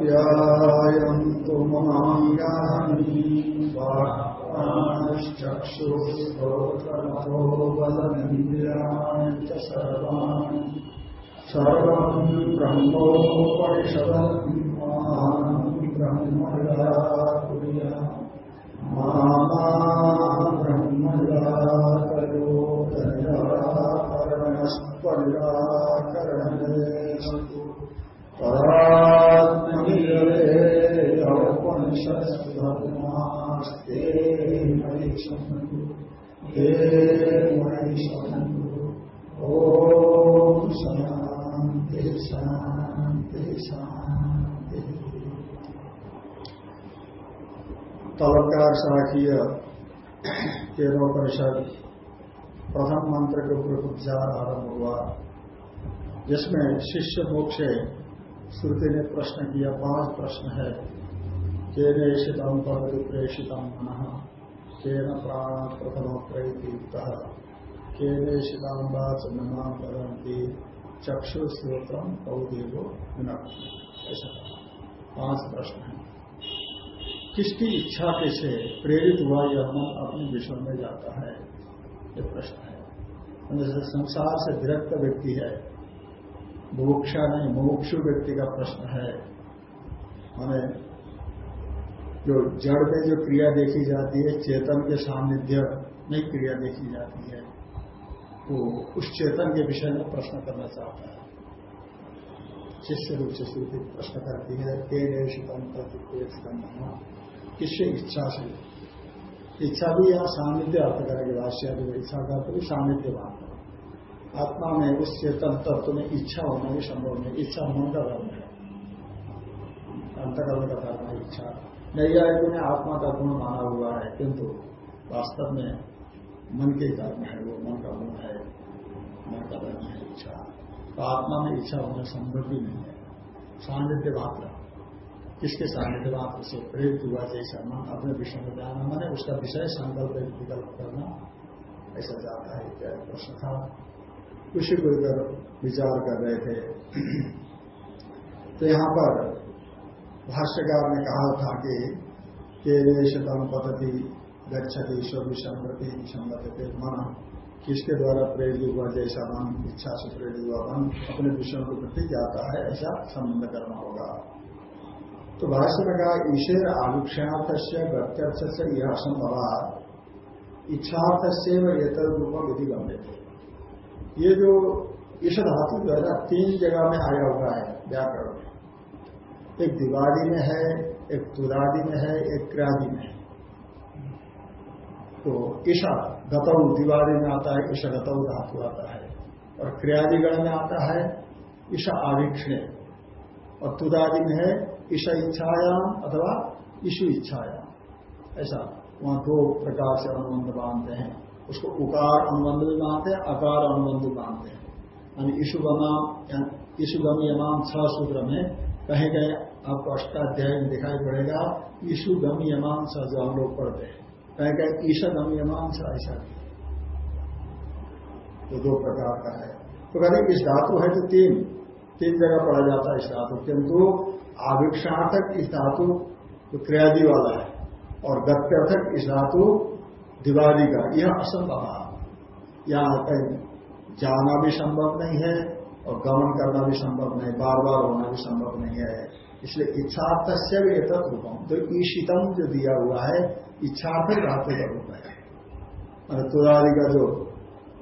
आप्यायन्तु ममाङ्गानि वाक्प्राणश्चक्षुश्रोत्रमथो बलमिन्द्रियाणि च ब्रह्मया कुर्या मामा ब्रह्मयाकरो दयाकरणस्त्वनिराकरणेषु परात्मनिरते मयि शान्ति शान्ति शान्ति। तलकार शाखीय प्रथम मंत्र के ऊपर उपचार आरंभ हुआ। जिसमें शिष्य मोक्ष श्रुति ने प्रश्न किया, पाँच प्रश्न है। केनेशितम पद प्रेषितम मन। केन प्राण प्रथम प्रयुक्त केनेशितम वाचना करती चक्षुश्रोत्रम कौदेवो ऐसा। पाँच प्रश्न है। किसकी इच्छा के से प्रेरित हुआ यह मन अपने विश्व में जाता है? ये प्रश्न है। जैसे संसार से विरक्त व्यक्ति है। मोक्षा नहीं, मोक्षु व्यक्ति का प्रश्न है। हमें जो जड़ में जो क्रिया देखी जाती है, चेतन के सानिध्य में क्रिया देखी जाती है वो उस चेतन के विषय में प्रश्न करना चाहता है। शिष्य रूप से श्रुति प्रश्न करती है, के शितम प्रतिपेक्षम किससे इच्छा से? इच्छा भी यहाँ सानिध्य अर्थ करेंगे, भाष्य इच्छा का तो भी सानिध्य बात आत्मा में उस चेतन तत्व में इच्छा होना भी संभव नहीं, इच्छा मन का धर्म है। अंतकर्म का धर्म है, इच्छा। नैयायिकों ने आत्मा का गुण माना हुआ है, किंतु वास्तव में मन के धर्म है वो, मन का गुण है, मन का धर्म है, इच्छा। तो आत्मा में इच्छा होना संभव भी नहीं है। सानिध्य मात्र। किसके सानिध्य मात्र से? प्रेरित हुआ जैसा मन, अपने विषय में जाना मैंने उसका विषय संकल्प विकल्प करना। ऐसा जाता है, इत्यादि प्रश्न था। उसी को लेकर विचार कर रहे थे। तो यहाँ पर भाष्यकार ने कहा था कि केशतम पद्धति गच्छति ईश्वर संप्रति संबद्धते मन। किसके द्वारा प्रेरित हुआ? जैसा मन इच्छा से प्रेरित हुआ मन अपने विषयों के प्रति जाता है, ऐसा संबंध करना होगा। तो भाष्य में कहा ईश्वर आलुक्षणार्थ से प्रत्यर्थ से यह असंभव इच्छार्थ से वेतर रूप विधि गम्य थे ये जो इस धातु जो है ना तीन जगह में आया हुआ है, व्याकरण में। एक दिवाली में है, एक तुरादि में है, एक क्रादि में है। तो ईशा गतौ दिवाली में आता है, ईशा गतौ धातु आता है। और क्रियादिगण में आता है, ईशा आवीक्षण और तुदादि में है, ईशा इच्छायाम अथवा ईशु इच्छायाम ऐसा वहाँ दो प्रकार से अनुबंध बांधते हैं। उसको उकार अनुबंध भी मानते हैं, अकार अनुबंध भी मानते हैं। यानी ईशु ईशुगमाम ईशुगम यमाम छह सूत्र में कहीं कहीं आपको अष्टाध्याय में दिखाई पड़ेगा ईशुगम यमाम छह जो हम लोग पढ़ते हैं। कहीं कहीं ईशगम यमाम छह ऐसा तो दो प्रकार का है। तो कहते इस धातु है तो तीन तीन जगह पढ़ा जाता है इस धातु। किंतु आभिक्षार्थक इस धातु जो क्रियादि वाला है, और गत्यर्थक इस धातु दिवाली का। यह असंभव यहाँ कहीं, जाना भी संभव नहीं है, और गमन करना भी संभव नहीं बार बार होना भी संभव नहीं है। इसलिए इच्छार्थ से भी एक तो ईशितम जो दिया हुआ है, इच्छार्थ धातु का रूप है। मैंने तुरारी का जो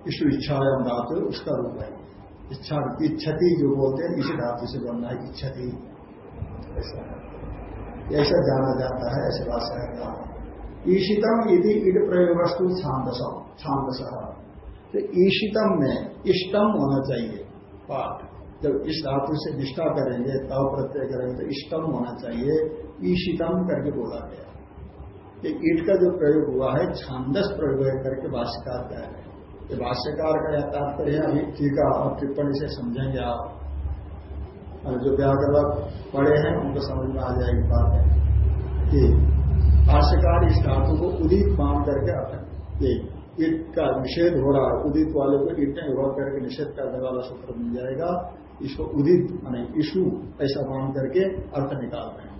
ईश्व इच्छायाम धातु उसका रूप है। इच्छा, इच्छति जो बोलते हैं, इसी धातु से बनना है इच्छति। ऐसा। ऐसा जाना जाता है, ऐसे भाषा है। ईशितम यदि इड प्रयोग वस्तु छांदस छांदस। तो ईशितम में इष्टम होना चाहिए। पाठ। जब इस धातु से निष्ठा करेंगे, तव प्रत्यय करेंगे तो इष्टम होना चाहिए। ईशितम करके बोला गया। ये ईट का जो प्रयोग हुआ है, छांदस प्रयोग करके भाष्यकार का है। ये भाष्यकार का यह तात्पर्य अभी टीका और टिप्पणी से समझेंगे आप। और जो व्याकरण पढ़े हैं, उनको समझ में आ जाएगी बात है कि भाष्यकार इस धातु को उदित मान करके ईट का निषेध हो रहा है, उदित वाले को ईट नहीं करके निषेध करने वाला सूत्र मिल जाएगा। इसको उदित माने ईशु ऐसा मान करके अर्थ निकाल रहे हैं।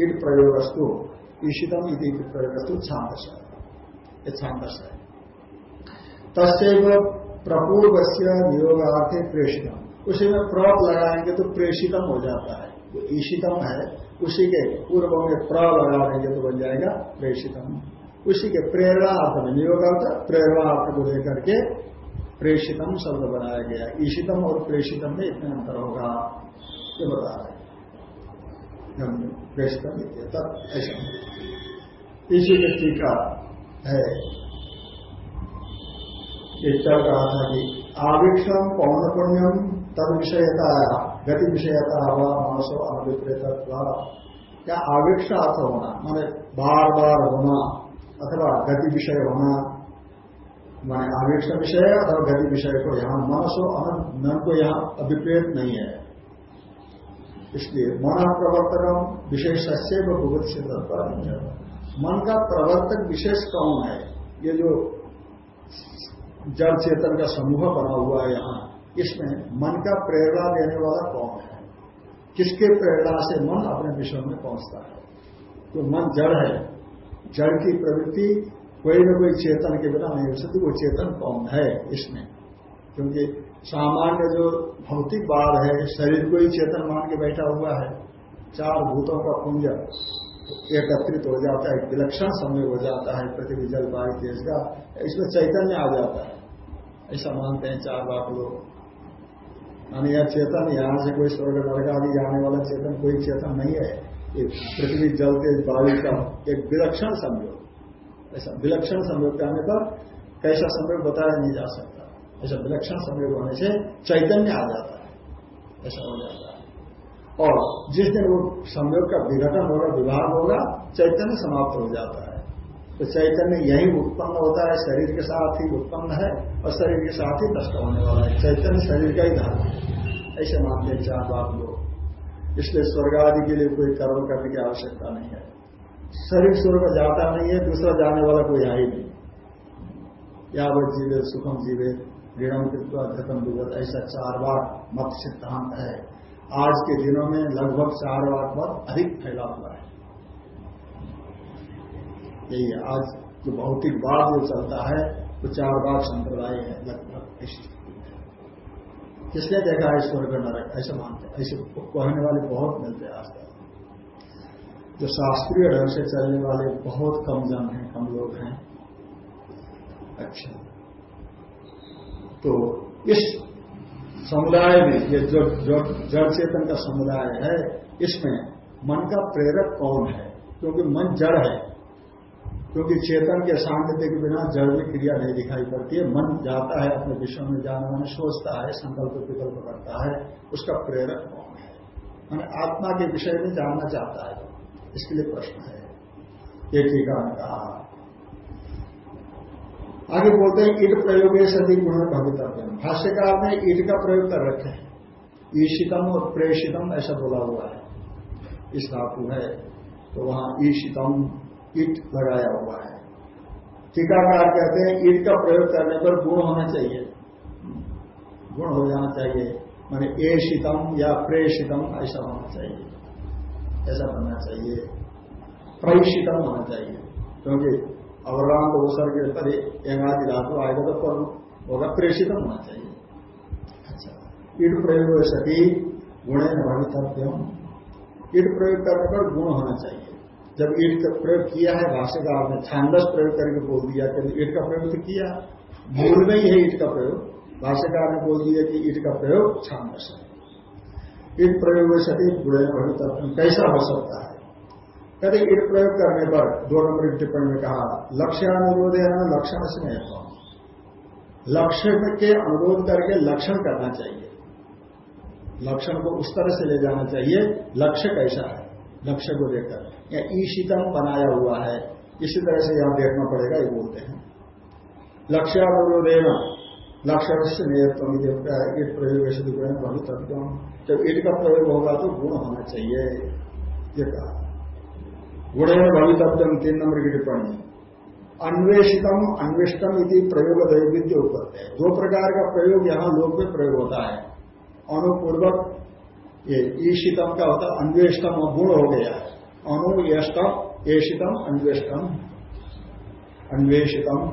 ईट प्रयोगस्तु, ईशितम इति प्रयोगस्तु छांदस ये छांदस है। तस्व प्रपूर्व से नियोगार्थे प्रेषितम। उसी में प्रप लगाएँगे तो प्रेषितम हो जाता है। जो ईशितम है, उसी के पूर्व में प्र लगा देंगे तो बन जाएगा प्रेषितम। उसी के प्रेरणा अर्थ में नियोग प्रेरणा अर्थ को लेकर के प्रेषितम शब्द बनाया गया। ईशितम और प्रेषितम में इतने अंतर होगा, ये बता रहे प्रेषितम ऐसा। इसी के टीका है। चल रहा था कि आविक्षम पौन पुण्यम तद विषयता, गति विषयता हुआ मानसो अभिप्रेत क्या आविक्षा अर्थ होना, माने बार बार होना अथवा गति विषय होना माने आवेश का विषय और गति विषय को यहाँ मनसो मन को यहाँ अभिप्रेत नहीं है। इसलिए मन प्रवर्तन विशेष से भूगत से मन का प्रवर्तक विशेष कौन है? ये जो जड़ चेतन का समूह बना हुआ है यहाँ, इसमें मन का प्रेरणा देने वाला कौन है? किसके प्रेरणा से मन अपने विषय में पहुँचता है? तो मन जड़ है, जड़ की प्रवृत्ति कोई न कोई चेतन के बिना नहीं हो सकती, वो चेतन कौन है इसमें? क्योंकि सामान्य जो भौतिक बात है, शरीर को ही चेतन मान के बैठा हुआ है। चार भूतों का पुंज एकत्रित हो जाता है, विलक्षण समय हो जाता है, पृथ्वी, जल, वायु, देश का, इसमें चैतन्य आ जाता है। ऐसा मानते हैं चार बात लोग। यानी यह चेतन, यहाँ से कोई स्वर्ग वर्ग आदि जाने वाला चेतन, कोई चेतन नहीं है। पृथ्वी, जल, तेज, वायु का एक विलक्षण संयोग। ऐसा विलक्षण संयोग आने पर कैसा संयोग बताया नहीं जा सकता। ऐसा विलक्षण संयोग होने से चैतन्य आ जाता है। ऐसा हो जाता है। और जिस दिन वो संयोग का विघटन होगा, विभाग होगा, चैतन्य समाप्त हो जाता है। तो चैतन्य यही उत्पन्न होता है, शरीर के साथ ही उत्पन्न है और शरीर के साथ ही नष्ट होने वाला है। चैतन्य शरीर का ही धर्म है। ऐसे मानते हैं चार बात लोग। इसलिए स्वर्ग आदि के लिए कोई कर्म करने की आवश्यकता नहीं है। शरीर स्वर्ग जाता नहीं है, दूसरा जाने वाला कोई है ही नहीं। यावत जीवे, सुखम जीवे, ऋणम कृत्वा धृतम विगत ऐसा चार बार मत सिद्धांत है। आज के दिनों में लगभग चार बार मत अधिक फैला हुआ है। यही आज जो भौतिक बाद जो चलता है, वो तो चार बार संप्रदाय है, लगभग किसने देखा है स्वर्ग नरक? ऐसे मानते ऐसे कहने वाले बहुत मिलते हैं आज तक। जो शास्त्रीय ढंग से चलने वाले बहुत कम जन हैं, कम लोग हैं। अच्छा। तो इस समुदाय में, ये जो जड़ चेतन का समुदाय है, इसमें मन का प्रेरक कौन है? क्योंकि मन जड़ है। क्योंकि चेतन के सान्निध्य के बिना जड़ में क्रिया नहीं दिखाई पड़ती है। मन जाता है अपने विषय में जाना, मन सोचता है, संकल्प विकल्प करता है, उसका प्रेरक कौन है? मैंने आत्मा के विषय में जानना चाहता है। इसके लिए प्रश्न है। ये टीका कहा आगे बोलते हैं, ईट प्रयोग सदी गुण भवितव्य भाष्यकार ने ईट का प्रयोग कर रखे हैं। ईशितम और प्रेषितम, ऐसा बोला हुआ है। इस धातु है तो वहाँ ईशितम ईट लगाया हुआ है। टीकाकार कहते हैं, ईट का प्रयोग करने पर गुण होना चाहिए। गुण हो जाना चाहिए। माने ए शीतम या प्रेषितम, ऐसा होना चाहिए। ऐसा बनना चाहिए। प्रशितम होना चाहिए। क्योंकि अवराम अवसर के पर धातु आएगा तो पर होगा प्रेषितम होना चाहिए। अच्छा। ईट प्रयोग सती गुणे भवितव्यम। ईट प्रयोग करने पर गुण होना चाहिए। जब ईट का प्रयोग किया है, भाष्यकार ने छांदस प्रयोग करके बोल दिया कि ईट का प्रयोग तो किया। मूल में ही है ईट का प्रयोग। भाष्यकार ने बोल दिया कि ईट का प्रयोग छांदस है। ईट प्रयोग सती बुढ़े भवितव्य कैसा हो सकता है? कहते ईट प्रयोग करने पर, दो नंबर की टिप्पणी में कहा लक्ष्यानुरोध है ना, लक्षण से नहीं लक्ष्य के अनुरोध करके लक्षण करना चाहिए। लक्षण को उस तरह से ले जाना चाहिए, लक्ष्य कैसा है? लक्ष्य को लेकर या ईशितम बनाया हुआ है। इसी तरह से यहाँ देखना पड़ेगा, ये बोलते हैं। लक्ष्य लक्ष्यानुरोधेन लक्ष्य से नियतम ईट प्रयोग ऐसे विग्रह भवितव्यम जब ईट का प्रयोग होगा तो गुण होना चाहिए। ये कहा। गुण भवितव्यम तीन नंबर की टिप्पणी। अन्वेषितम, अन्विष्टम इति प्रयोग दैविध्य उपलब्ध है। दो प्रकार का प्रयोग यहाँ लोक में प्रयोग होता है। अनुपूर्वक ये ईशितम का होता है, अन्वेष्टम गुण हो गया। है अनु यष्टम एशितम अन्वेष्टम। अन्वेषितम।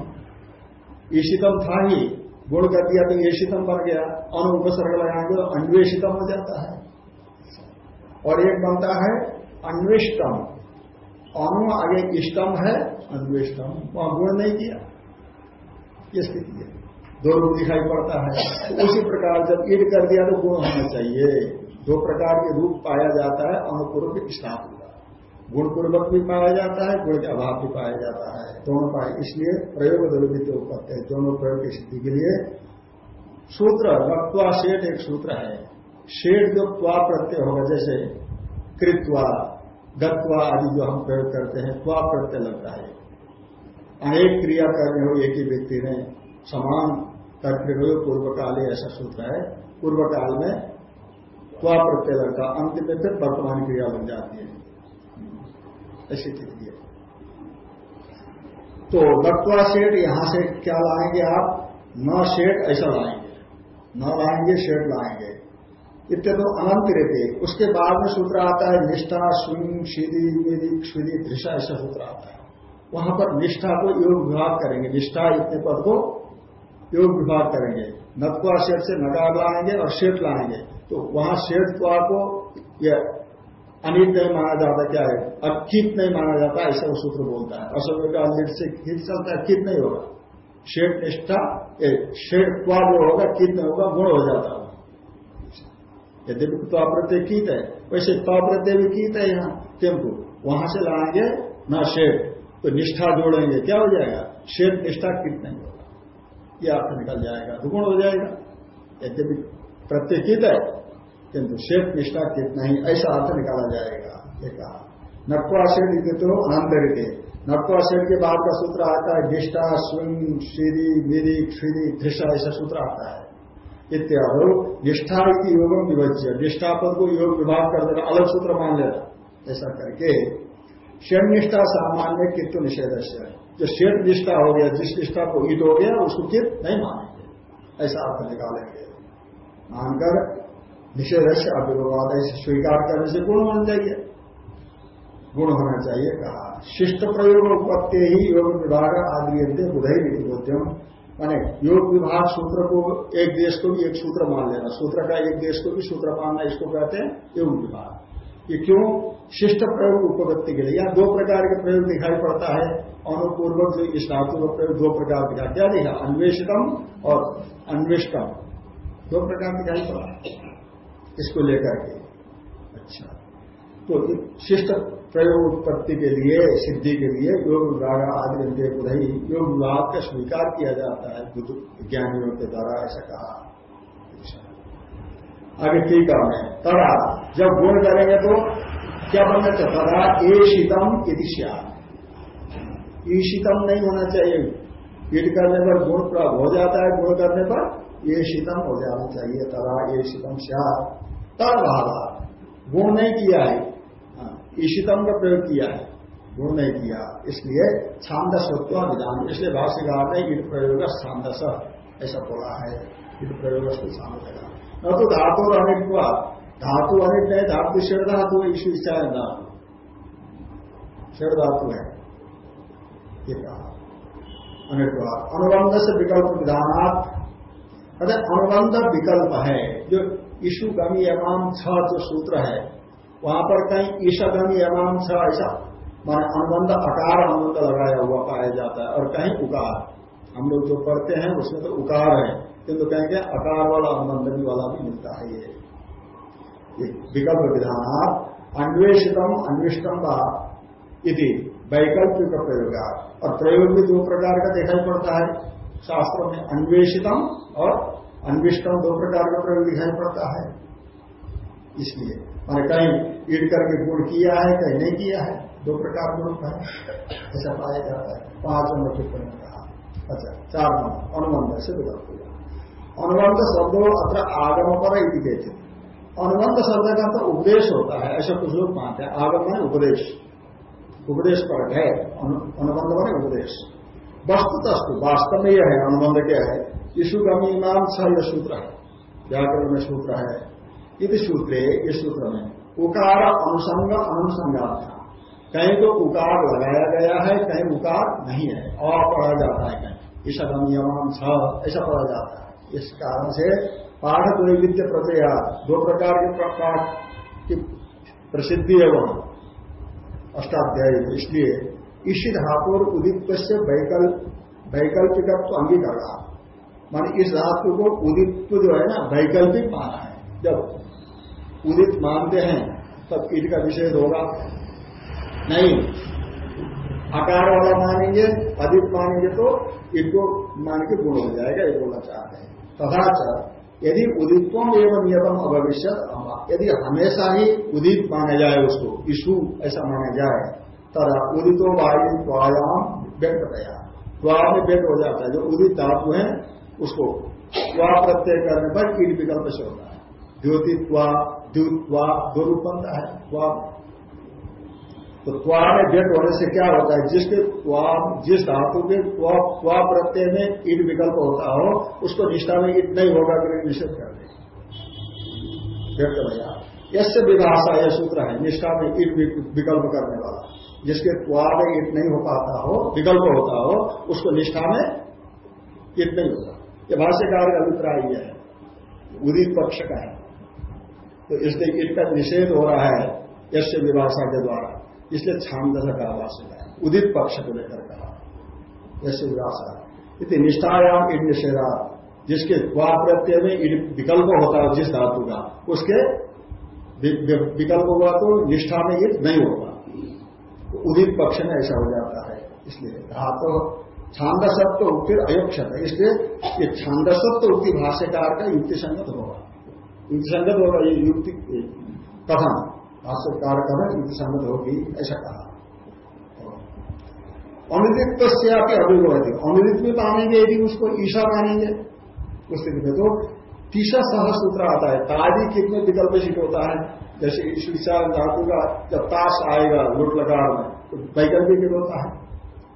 ईशितम था ही। गुण कर दिया तो एशितम बन गया। अनु उपसर्ग लगाएँगे तो अन्वेषितम हो जाता है। और एक बनता है अन्विष्टम। अनु आगे इष्टम है, अन्वेष्टम। वहाँ गुण नहीं किया। ये स्थिति है। दो रूप दिखाई पड़ता है। उसी प्रकार जब ईट कर दिया तो गुण होना चाहिए। दो प्रकार के रूप पाया जाता है अनुपूर्व हुआ गुणपूर्वक भी पाया जाता है, गुण के अभाव भी पाया जाता है। दोनों पाए इसलिए प्रयोग द्रवित उपत्य है, दोनों प्रयोग की स्थिति के लिए। सूत्र वक्वा शेठ एक सूत्र है। शेठ जो त्वा प्रत्यय होगा, जैसे कृत्वा, गत्वा आदि जो हम प्रयोग करते हैं, त्वा प्रत्यय लगता है। अनेक क्रिया करने हो, एक ही व्यक्ति ने समान करते हुए पूर्व काल ऐसा सूत्र है। पूर्व काल में त्वा प्रत्यय लगता अंत में फिर वर्तमान क्रिया लग जाती है। ऐसी स्थिति है तो गत्वा सेठ यहाँ से क्या लाएँगे आप? न सेठ ऐसा लाएँगे। न लाएँगे शेठ लाएँगे। इतने तो अनंत रहते उसके बाद में सूत्र आता है, निष्ठा स्विंग सीधी मेरी स्विधि दृशा ऐसा सूत्र आता है। वहाँ पर निष्ठा को योग विभाग करेंगे। निष्ठा इतने पद को योग विभाग करेंगे। नत्वा शेठ से नगार लाएँगे और शेठ लाएँगे। तो वहाँ शेठत्वा को यह अनित नहीं माना जाता क्या है? अकित नहीं माना जाता, ऐसा वो सूत्र बोलता है। अशोक का लिट से कित चलता है, कित नहीं होगा। शेठ निष्ठा शेठत्वा जो होगा, कित नहीं होगा, गुण हो जाता है। यद्यपि तो प्रत्यय कीत है, वैसे तो प्रत्यय भी कीत है यहाँ, किंतु वहाँ से लाएँगे न शेठ तो निष्ठा जोड़ेंगे, क्या हो जाएगा? शेठ निष्ठा कित नहीं होगा। यह अर्थ निकल जाएगा दुगुण हो जाएगा। यद्यपि प्रत्यय कीत है किंतु शेठ निष्ठा कित नहीं ऐसा अर्थ निकाला जाएगा। ये कहा शेठ तो अनंतरित। नक्वा शेठ के बाद का सूत्र आता है, निष्ठा स्विंग श्री मिरी, क्षिरी दृश्य ऐसा सूत्र आता है। इत्यादि, निष्ठा की योगम विभज्य। निष्ठा पद को योग विभाग कर देना अलग सूत्र मान लेना ऐसा करके शेण निष्ठा सामान्य कित्व निषेध जो शेष निष्ठा हो गया, जिस निष्ठा को ईद हो गया, उसको कित नहीं मानेंगे। ऐसा अर्थ निकालेंगे। मानकर निषेध से अभिवाद ऐसे स्वीकार करने से गुण होना चाहिए। गुण होना चाहिए, कहा। शिष्ट प्रयोग उपत्य ही योग विभाग आदि बुधई बोध्यम माने योग विभाग सूत्र को एक देश को भी एक सूत्र मान लेना। सूत्र का एक देश को भी सूत्र मानना, इसको कहते हैं योग विभाग। ये क्यों? शिष्ट प्रयोग उपवृत्ति के लिए। यहाँ दो प्रकार के प्रयोग दिखाई पड़ता है। अनुपूर्वक जो इस धातु का प्रयोग दो प्रकार दिखा क्या दिखा? अन्वेषितम और अन्वेष्टम। दो प्रकार दिखाई पड़ा इसको लेकर के। अच्छा। तो शिष्ट प्रयोग उत्पत्ति के लिए, सिद्धि के लिए योग विभाग आदि के बुधई योग विभाग का स्वीकार किया जाता है विज्ञानियों के द्वारा, ऐसा कहा। आगे ठीक है तदा जब गुण करेंगे तो क्या बनना चाहिए? तदा ईशितम ईशिया ईशितम नहीं होना चाहिए। ईट करने पर गुण प्राप्त हो जाता है गुण करने पर ये शीतम हो जाना चाहिए, तदा ये शीतम श्या तब गुण नहीं किया है। ईशितम का प्रयोग किया है। गुण नहीं किया। इसलिए छांदसत्व विधान इसलिए भाष्यकार ने ईट प्रयोग छांदस। ऐसा बोला है। ईट प्रयोग न तो धातु और अनिट हुआ धातु अनिट नहीं धातु शेर धातु है ईश्वर इच्छा है शेर धातु है। ये कहा। अनिट अनुबंध से विकल्प विधानात् अनुबंध विकल्प है। जो ईशु गमी एवं छ जो सूत्र है, वहाँ पर कहीं ईशगम यमाम छ ऐसा, मान अनुबंध, अकार अनुबंध लगाया हुआ पाया जाता है और कहीं उकार। हम लोग जो पढ़ते हैं, उसमें तो उकार है, किंतु कहेंगे अकार वाला अनुबंधन वाला भी मिलता है ये। विकल्प विधान आप अन्वेषितम, अन्विष्टम यदि वैकल्पिक प्रयोग और प्रयोग भी दो प्रकार का दिखाई पड़ता है। शास्त्रों में अन्वेषितम और अन्विष्टम दो प्रकार का प्रयोग दिखाई पड़ता है। इसलिए, मैंने कहीं ईड करके गुण किया है, कहीं नहीं किया है, दो प्रकार गुण है। ऐसा पाया जाता है। पाँच नंबर टिप्पणी में कहा। अच्छा चार नंबर, अनुबंध से हुआ अनुबंध शब्दों अत्र आगम पर कहते अनुबंध शब्द का तो उपदेश होता है, ऐसा कुछ लोग मानते हैं। आगम है उपदेश। उपदेश पर है। अनुबंध बने उपदेश। वस्तुतस्तु वास्तव में यह है, अनुबंध क्या है ईशुगमीमान छ यह सूत्र है, व्याकरण में सूत्र है। यदि सूत्र, इस सूत्र में, उकार अनुसंग अनुसंगात था। कहीं तो उकार लगाया गया है, कहीं उकार नहीं है, और पढ़ा जाता है कहीं। ईशगमीयमान छ ऐसा पढ़ा जाता है। इस कारण से पाठ वैविध्य प्रत्यय दो प्रकार के पाठ की प्रसिद्धि है वहाँ अष्टाध्याय इसलिए इसी धातु और उदित से वैकल्पिक तो अंगीकार। मान इस धातु को उदित जो है ना, वैकल्पिक माना है। जब उदित मानते हैं, तब ईट का विषय होगा। नहीं, आकार वाला मानेंगे अधिक मानेंगे तो ईट को मान के गुण हो जाएगा, ये बोलना चाहते हैं। तथा यदि उदित्व एवं नियतम अभविष्य यदि हमेशा ही उदित माना जाए उसको, ईशु ऐसा माना जाए तथा उदितो वायु द्वायाम व्यक्त गया द्वा में व्यक्त हो जाता है, जो उदित धातु है, उसको त्वा प्रत्यय करने पर कीट विकल्प से होता है। द्योतित्वा द्युत्वा दो रूप बनता है, त्वा। तो त्वा में व्यक्त होने से क्या होता है, जिसके जिस धातु के त्वा प्रत्यय में ईट विकल्प होता हो, उसको निष्ठा में ईट नहीं होगा कि निषेध कर दे व्यक्त भैया यश विभाषा यह सूत्र है, निष्ठा में ईट विकल्प करने वाला। जिसके में ईट नहीं हो पाता हो, विकल्प होता हो, उसको निष्ठा में ईट नहीं होता। ये भाष्यकार का अभिप्राय यह है। उदित पक्ष का है। तो इसलिए इनका निषेध हो रहा है यश विभाषा के द्वारा। इसलिए छांदस का भाष्य है। उदित पक्ष को लेकर कहा। यश विभाषा। इतनी निष्ठायाम इन निषेधा। जिसके द्वा प्रत्यय में विकल्प होता है, जिस धातु का, उसके विकल्प हुआ तो निष्ठा में ये नहीं होगा उदित पक्ष में ऐसा हो जाता है। इसलिए धातु छांदसत्व उक्ति अयोक्षत है। इसलिए ये छांदसत्व उक्ति भाष्यकार का युक्ति संगत होगा। युक्ति संगत होगा, ये युक्ति कथन, भाष्यकार का युक्ति संगत होगी, ऐसा कहा। अनुदित से आपके अभिगवती अनुदित भी मानेंगे यदि उसको ईशा मानेंगे, उस स्थिति में तो तीसरा सह सूत्र आता है। तादी कितने विकल्प होता है? जैसे ईशा धातु का जब ताश आएगा, लुट लगा में वैकल्पिक होता है।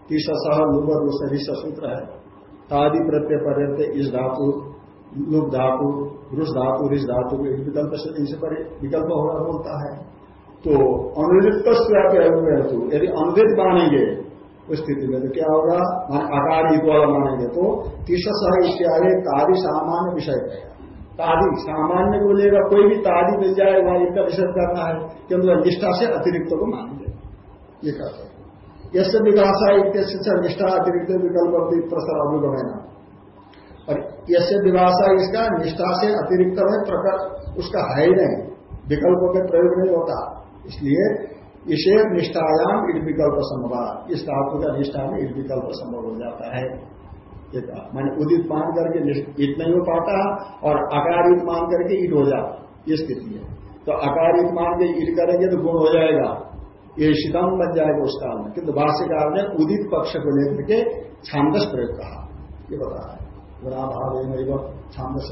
तीस सह लुबर रिस सूत्र है। तादि प्रत्यय पर्यंत इस धातु लुभ धातु, रुष धातु रिस धातु के विकल्प से इनसे पर विकल्प होगा बोलता है। तो अनुदित हेतु यदि अनुदित मानेंगे, उस स्थिति में तो क्या होगा? आकार वाला मानेंगे। तो तीस सह इत्यादि तादि सामान्य विषय रहेगा तादि सामान्य को लेगा कोई भी तादि मिल जाए, वहाँ इनका विषय करना है क्योंकि निष्ठा से अतिरिक्त को मानेंगे। ये कहते हैं यश विकासा इत्य निष्ठा अतिरिक्त विकल्प प्रसर अनुगमना और यश विभाषा इसका, निष्ठा से अतिरिक्त में प्रकट उसका है ही नहीं। विकल्पों के प्रयोग नहीं होता। इसलिए इसे निष्ठायाम ईट विकल्प संभव। इस धातु का निष्ठा में ईट विकल्प संभव हो जाता है। मैंने उदित मान करके ईट नहीं हो पाता और अकारित मान करके ईट हो जाता। ये स्थिति है। तो अकारित मान के ईट करेंगे तो गुण हो जाएगा। शीतम बन जाएगा उस काल में। किंतु भाष्यकार ने उदित पक्ष को लेकर के छांदस प्रयोग कहा। ये बता है। गुणा भाव नहीं छांदस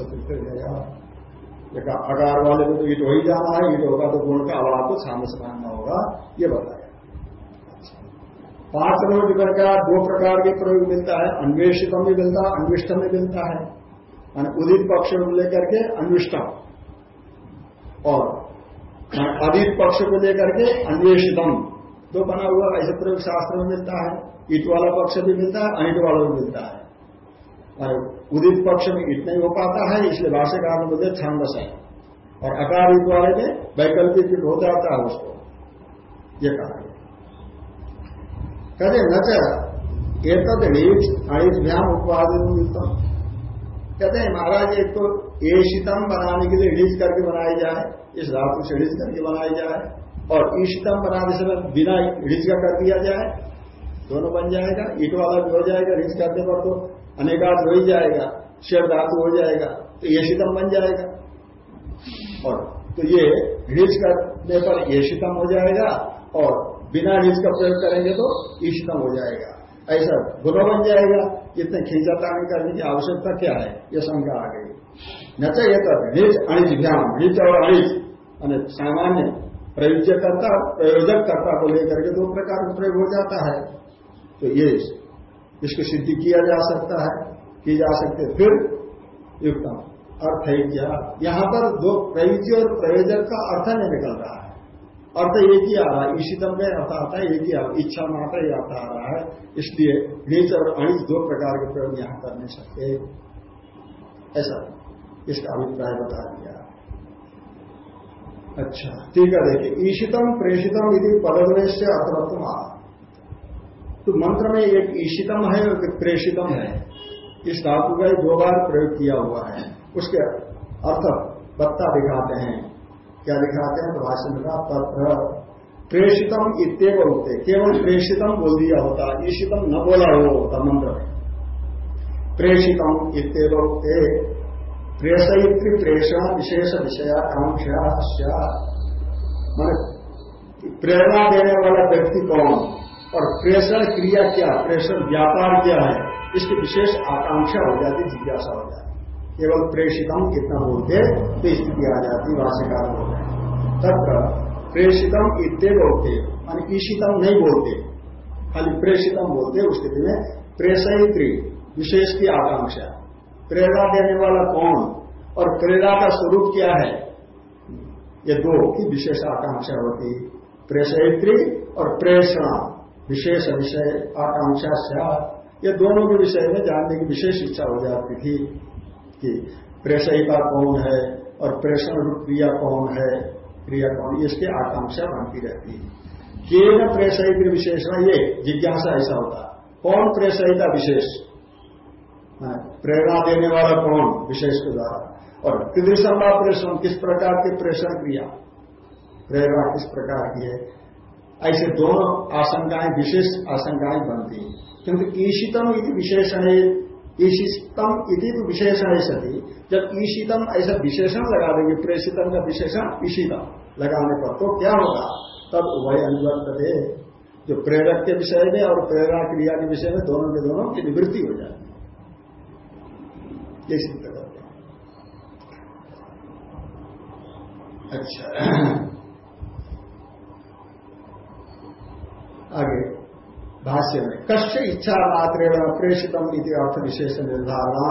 अकार वाले को तो ईट हो ही जाना है ईट होगा तो गुण का अभाव को छांदस मानना होगा। ये बताया। पाँच रोज प्रकार दो प्रकार के प्रयोग मिलता है। अन्वेषितम भी मिलता है, अन्विष्टम भी मिलता है। उदित पक्ष को लेकर के अन्विष्टम। और अदित पक्ष को लेकर के अन्वेषितम। तो बना हुआ ऐसे प्रयोग शास्त्र में मिलता है। ईट वाला पक्ष भी मिलता है, अनिट वाला भी मिलता है। और उदित पक्ष में ईट नहीं हो पाता है, इसलिए भाष्यकार में बोलते छांदस है। और अकार ईट वाले में वैकल्पिक हो जाता है उसको। ये कहा कहते न एक अणित व्याम उत्पादन कहते हैं, महाराज, एक तो एशितम बनाने के लिए रीच करके बनाई जाए। इस धातु से ऋज करके बनाया जाए और ईष्टम बनाने से बिना ऋज का कर दिया जाए, दोनों बन जाएगा, ईट वाला भी हो जाएगा ऋज करने पर तो अनेकात हो ही जाएगा शेर धातु हो जाएगा तो ये शीतम बन जाएगा। और तो ये ऋज करने पर ये शीतम हो जाएगा और बिना ऋज का प्रयोग करेंगे तो ईष्टम हो जाएगा। ऐसा गुना बन जाएगा। इतने खींचातानी करने की आवश्यकता क्या है? यह शंका आ गई। न चाहिए तो निज अणिज भ्याम निज और अणिज અને सामान्य प्रयोजक कर्ता को लेकर के दो प्रकार का प्रयोग हो जाता है। तो ये इसको सिद्धि किया जा सकता है की जा सकते फिर युक्तम, अर्थ है क्या? यहाँ पर दो प्रयुज्य और प्रयोजक का अर्थ नहीं निकल रहा है। अर्थ एक ही आ रहा है, ईशितम में अर्थ आता है, एक ही आ रहा इच्छा मात्र ही आता आ रहा है, इसलिए नीच और अणिज दो प्रकार के प्रयोग यहाँ कर नहीं सकते। ऐसा इसका अभिप्राय बता दिया। अच्छा। ठीक है, देखिए, ईशितम प्रेषितम यदि पदवय से अतरत्म तो मंत्र में एक ईशितम है और एक प्रेषितम है। इस धातु का दो बार प्रयोग किया हुआ है, उसके अर्थ बत्ता दिखाते हैं। क्या दिखाते हैं? तो भाषण का तत्र प्रेषितम इतव होते केवल प्रेषितम बोल दिया होता, ईशितम न बोला हुआ होता मंत्र में। प्रेषितम इतव होते प्रेषयित्री प्रेषण विशेष विषय आकांक्षा मान प्रेरणा देने वाला व्यक्ति कौन? और प्रेषण क्रिया क्या? प्रेषण व्यापार क्या है? इसकी विशेष आकांक्षा हो जाती, जिज्ञासा हो जाती। केवल प्रेषितम कितना बोलते तो स्थिति आ जाती, भाष्यकार हो। जाए तब प्रेषितम इतने बोलते मान ईशितम नहीं बोलते। खाली प्रेषितम बोलते उस स्थिति में। प्रेषयित्री, विशेष की आकांक्षा। प्रेरणा देने वाला कौन और प्रेरणा का स्वरूप क्या है? ये दो की विशेष आकांक्षा होती प्रेषयित्री और प्रेषणा, विशेष विषय, आकांक्षा से ये दोनों के विषय में जानने की विशेष इच्छा हो जाती थी कि प्रेषयिता कौन है और प्रेषण रूप क्रिया कौन है, क्रिया कौन इसकी आकांक्षा बनती रहती है। के न प्रेषयित्री विशेषण ये, जिज्ञासा ऐसा होता कौन प्रेषयिता विशेष? प्रेरणा देने वाला कौन? विशेष के द्वारा और त्रिदृशम प्रेषण किस प्रकार की प्रेषण क्रिया? प्रेरणा किस प्रकार की है? ऐसे दोनों आशंकाएँ, विशेष आशंकाएँ बनती हैं। क्योंकि ईशितम इति विशेषण है ईशितम इति तो विशेषण है सती। जब ईशितम ऐसा विशेषण लगा देंगे, प्रेषितम का विशेषण ईशितम लगाने पर तो क्या होगा? तब वही अनुवर्त जो प्रेरक के विषय में और प्रेरणा क्रिया के विषय में दोनों के दोनों की निवृत्ति हो जाए ये सिद्ध करते हैं। अच्छा। आगे, भाष्य में कश्य इच्छा मात्रेण प्रेषितम इति अर्थ विशेष निर्धारणा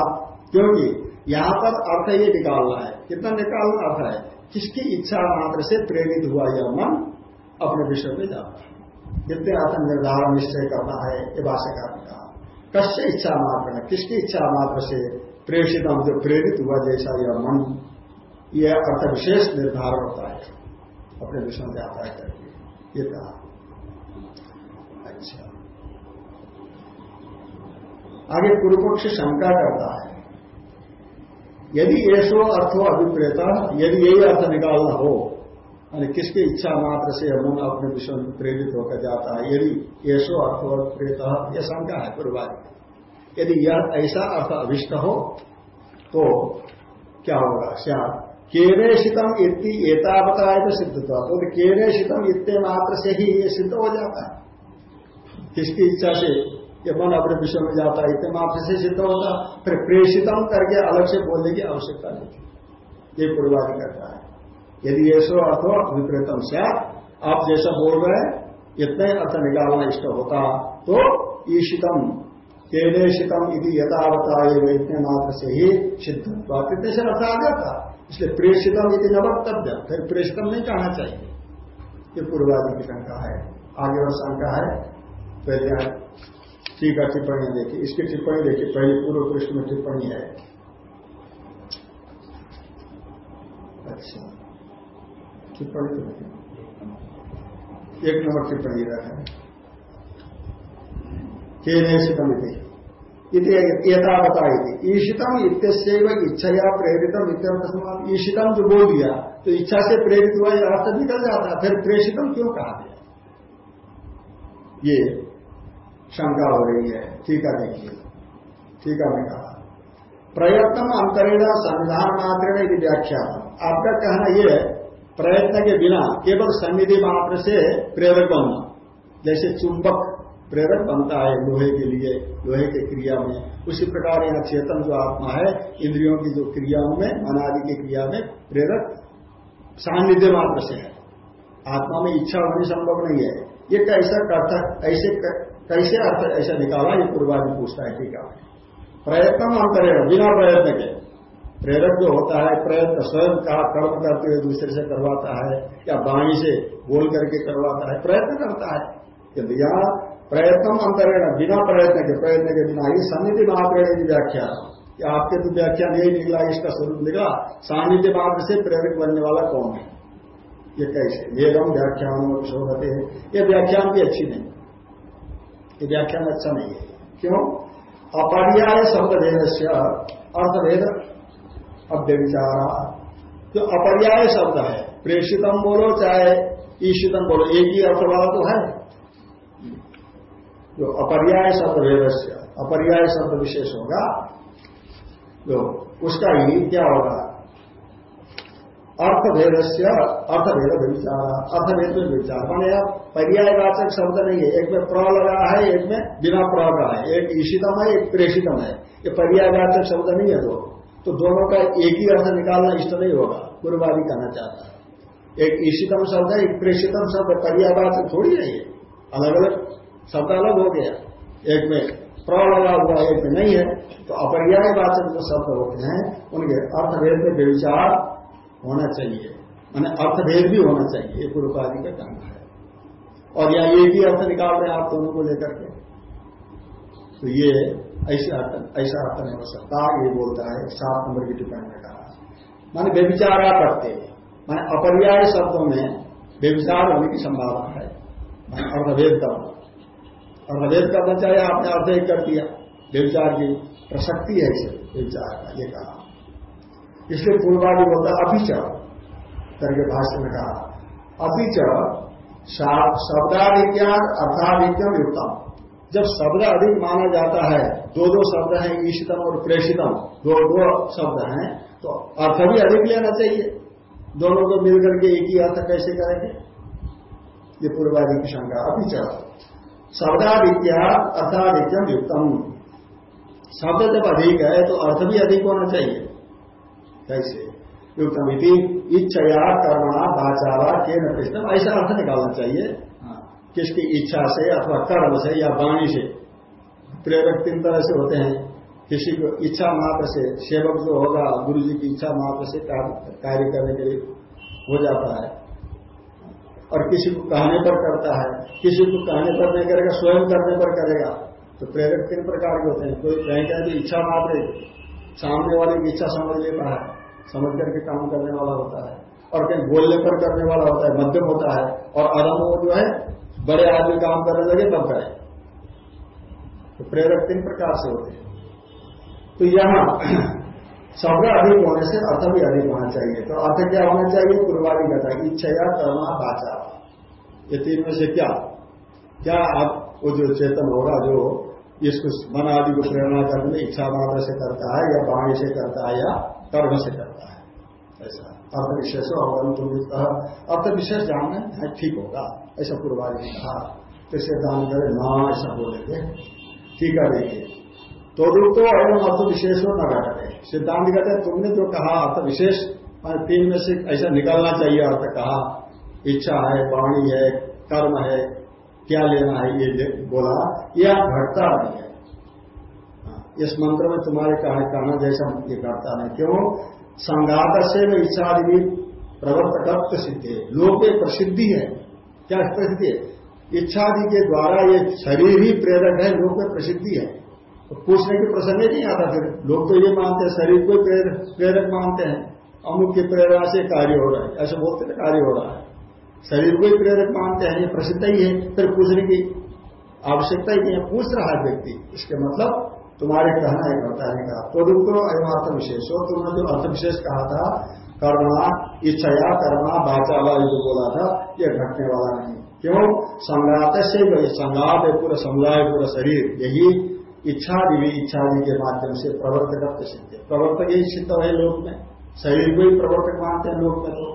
क्योंकि यहाँ पर अर्थ ये निकालना है। कितना निकालना अर्थ है? किसकी इच्छा मात्र से प्रेरित हुआ यह मन अपने विषय में जाता है। कितने अर्थ निर्धारण निश्चय करना है, ये भाष्यकार ने कहा। कश्य इच्छा मात्र किसकी इच्छा मात्र से प्रेषित हम जो प्रेरित हुआ जैसा यह मन, यह अर्थ विशेष निर्धारण होता है। अपने विषय में आता है करके, ये कहा अच्छा। आगे पूर्व पक्ष शंका करता है। यदि ऐसो अर्थो अभिप्रेता, यदि यही अर्थ निकालना हो, यानी किसकी इच्छा मात्र से मन अपने विषय में प्रेरित होकर जाता है, यदि ऐसो अर्थो अभिप्रेता, यह शंका है पूर्वाधिक यदि यह ऐसा अर्थ अभिष्ट हो तो क्या होगा? श्याम। केनेशितम इतनी एतावता है तो सिद्ध तो केनेशितम इतने मात्र से ही ये सिद्ध हो जाता है। किसकी इच्छा से ये मन अपने विषय में जाता है इतने मात्र से सिद्ध होता फिर प्रेषितम करके अलग से बोलने की आवश्यकता नहीं। ये पूर्वाधि करता है। यदि ये सो अर्थ अभिप्रेतम से आप जैसा बोल रहे हैं, इतने अर्थ निकालना इष्ट होता तो ईशितम तेनेशितम यदि यथावता इतने मात्र से ही सिद्ध कितने से अर्थ आ जाता इसलिए प्रेषितम यदि न वक्तव्य फिर प्रेषितम नहीं कहना चाहिए। ये पूर्वादि की शंका है। आगे और शंका है। पहले ठीक है, टिप्पणी देखिए। इसकी टिप्पणी देखिए। पहले पूर्व पृष्ठ में टिप्पणी है। अच्छा। टिप्पणी तो एक नंबर टिप्पणी रहा है। बताई थी ईशितम इत्यव इच्छा प्रेरितम इत्यर्थ ईशितम जो बोल दिया तो इच्छा से प्रेरित हुआ, यह अर्थ निकल जाता फिर प्रेषितम क्यों कहा गया? ये शंका हो रही है। ठीक है, देखिए। ठीक है मैं कहा। प्रयत्न अंतरिण संविधान मात्र व्याख्या आपका कहना यह प्रयत्न के बिना केवल सन्निधि मात्र से प्रेरक बनना जैसे चुंबक प्रेरक बनता है लोहे के लिए, लोहे के क्रिया में। उसी प्रकार यहाँ चेतन जो आत्मा है, इंद्रियों की जो क्रियाओं में, अनादि की क्रिया में प्रेरक सान्निध्य मात्र से है। आत्मा में इच्छा होनी संभव नहीं है। ये कैसा करता ऐसे कैसे अर्थ ऐसा निकाला, ये पूर्वादि पूछता है, ठीक है? प्रयत्न हम करेगा बिना प्रयत्न के। प्रेरक जो होता है, प्रयत्न स्वयं का कर्म करते हुए दूसरे से करवाता है, या वाणी से बोल करके करवाता है, प्रयत्न करता है। किंतु यहाँ प्रयत्न अंतरेण बिना प्रयत्न के प्रयत्न के बिना ही सन्निधि महाप्रेरण की व्याख्या। कि आपके तो व्याख्यान यही निकला, इसका स्वरूप निकला। सानिध्य मार्ग से प्रेरित बनने वाला कौन है? ये कैसे? वेदम व्याख्यान हैं। ये व्याख्यान भी अच्छी नहीं। ये व्याख्यान अच्छा नहीं है। क्यों? अपर्याय शब्द भेद से अर्थभेद, अव्यविचारा। जो अपर्याय शब्द है, प्रेषितम बोलो चाहे ईशितम बोलो, एक ही अर्थ वाला तो है। जो अपर्याय शब्द भेद से अपर्याय शब्द विशेष होगा। जो उसका ही क्या होगा? अर्थभेद से अर्थभेद विचार अर्थभेद में विचार माने पर्यायवाचक शब्द नहीं है। एक में प्र लगा है, एक में बिना प्र का है। एक ईशितम है, एक प्रेषितम है। ये पर्यायवाचक शब्द नहीं है दो। तो दोनों का एक ही अर्थ निकालना इष्ट नहीं होगा। पूर्वादि कहना चाहता है। एक ईशितम शब्द है, एक प्रेषितम शब्द। पर्यावाचक थोड़ी नहीं है अलग अलग शब्द अलग हो गया। एक में प्र लगा हुआ, एक में नहीं है। तो अपर्याय वाचक जो शब्द होते हैं, उनके अर्थभेद में व्यविचार होना चाहिए। मैंने अर्थभेद भी होना चाहिए, ये पूर्वादि का कहना है। और या ये भी अर्थ निकाल रहे हैं आप दोनों को लेकर के। तो ये ऐसा अर्थ ऐसा अर्थ नहीं हो सकता, ये बोलता है, सात नंबर की टिप्पणी में कहा। माने व्यविचारा करते, माने अपर्याय शब्दों में व्यविचार होने की संभावना है। अर्थभेद करना अर्थभेद करना चाहे आपने अर्थ एक कर दिया। व्यविचार की प्रसक्ति है इसे व्यविचार का, ये कहा। इसलिए पूर्वादि बोलता अभिच करके भाष्य में कहा अभिच शब्दाधिज्ञान अर्थाधिज्ञान युक्तम। जब शब्द अधिक माना जाता है, दो दो शब्द हैं, ईशितम और प्रेषितम, दो दो शब्द हैं तो अर्थ भी अधिक लेना चाहिए। दोनों को मिलकर के एक ही अर्थ कैसे करेंगे? ये पूर्वादि की शंका अभी चल शब्दादित्या अर्थादित्यम युक्तम। शब्द जब अधिक है तो अर्थ भी अधिक होना चाहिए। कैसे? युक्तम इति इच्छया कर्मणा बाचावा के न ऐसा अर्थ निकालना चाहिए। किसकी इच्छा से अथवा कर्म से या वाणी से। प्रेरक तीन तरह से होते हैं। किसी को इच्छा मात्र से सेवक जो होगा गुरु जी की इच्छा मात्र से कार्य करने के लिए हो जाता है। और किसी को कहने पर करता है, किसी को कहने पर नहीं करेगा, स्वयं करने पर करेगा। तो प्रेरक तीन प्रकार के होते हैं। कोई कहेंगे कि इच्छा मात्र सामने वाले की इच्छा समझ लेता है, समझ करके काम करने वाला होता है। और कहीं बोलने पर करने वाला होता है, मध्यम होता है, और अदम जो है, बड़े आदमी काम करने लगे तब करें तो प्रेरक तीन प्रकार से होते हैं। तो यहाँ शब्द अधिक होने से अर्थ भी अधिक होना चाहिए। तो अर्थ क्या होना चाहिए, पूर्वादी कहता है इच्छा या कर्मा बाचा ये तीन में से क्या? क्या आप वो जो चेतन होगा जो इसको मन आदि को प्रेरणा करने इच्छा मात्र से करता है, या वाणी से करता है, या कर्म से करता है? ऐसा। अर्थ विशेष अवगम अर्थ विशेष जानना ठीक होगा। ऐसा पूर्वाज ने कहा। तो सिद्धांत करे, ना, ऐसा बोलेंगे। ठीक है, देखिए। तो रूप तो अर्थ विशेष हो, न घटते सिद्धांत कहते हैं, तुमने जो कहा अर्थ विशेष तीन में से ऐसा निकलना चाहिए अर्थ कहा, इच्छा है, वाणी है, कर्म है, क्या लेना है, ये बोला यह घटता नहीं है। इस मंत्र में तुम्हारे कहना जैसा ये घटता नहीं क्यों? संघात से में इच्छा आदि प्रवर्तकत्व सिद्ध। है लोक प्रसिद्धि है। क्या प्रसिद्धि है? इच्छादि के द्वारा ये शरीर ही प्रेरक है लोग में प्रसिद्धि है। तो पूछने की प्रसंग नहीं आता फिर। लोग तो ये मानते हैं शरीर को प्रेरक, मानते हैं। अमुक की प्रेरणा से कार्य हो रहा है। ऐसे बोलते हैं कार्य हो रहा है। शरीर को ही प्रेरक मानते हैं ये प्रसिद्ध ही है। फिर पूछने की आवश्यकता ही नहीं है। पूछ रहा है व्यक्ति। इसके मतलब तुम्हारे कहना एक करता है कहा तो रुको अर्थ विशेष हो तुमने जो अर्थ विशेष कहा था कर्मा इच्छया कर्मा बाचाला जो बोला था ये घटने वाला नहीं। क्यों? संघात से संघात है पूरा समुदाय पूरा शरीर। यही इच्छा भी इच्छादि के माध्यम से प्रवर्तक सिद्ध प्रवर्तक ही सिद्ध है लोक में। शरीर को ही प्रवर्तक मानते हैं लोक में तो।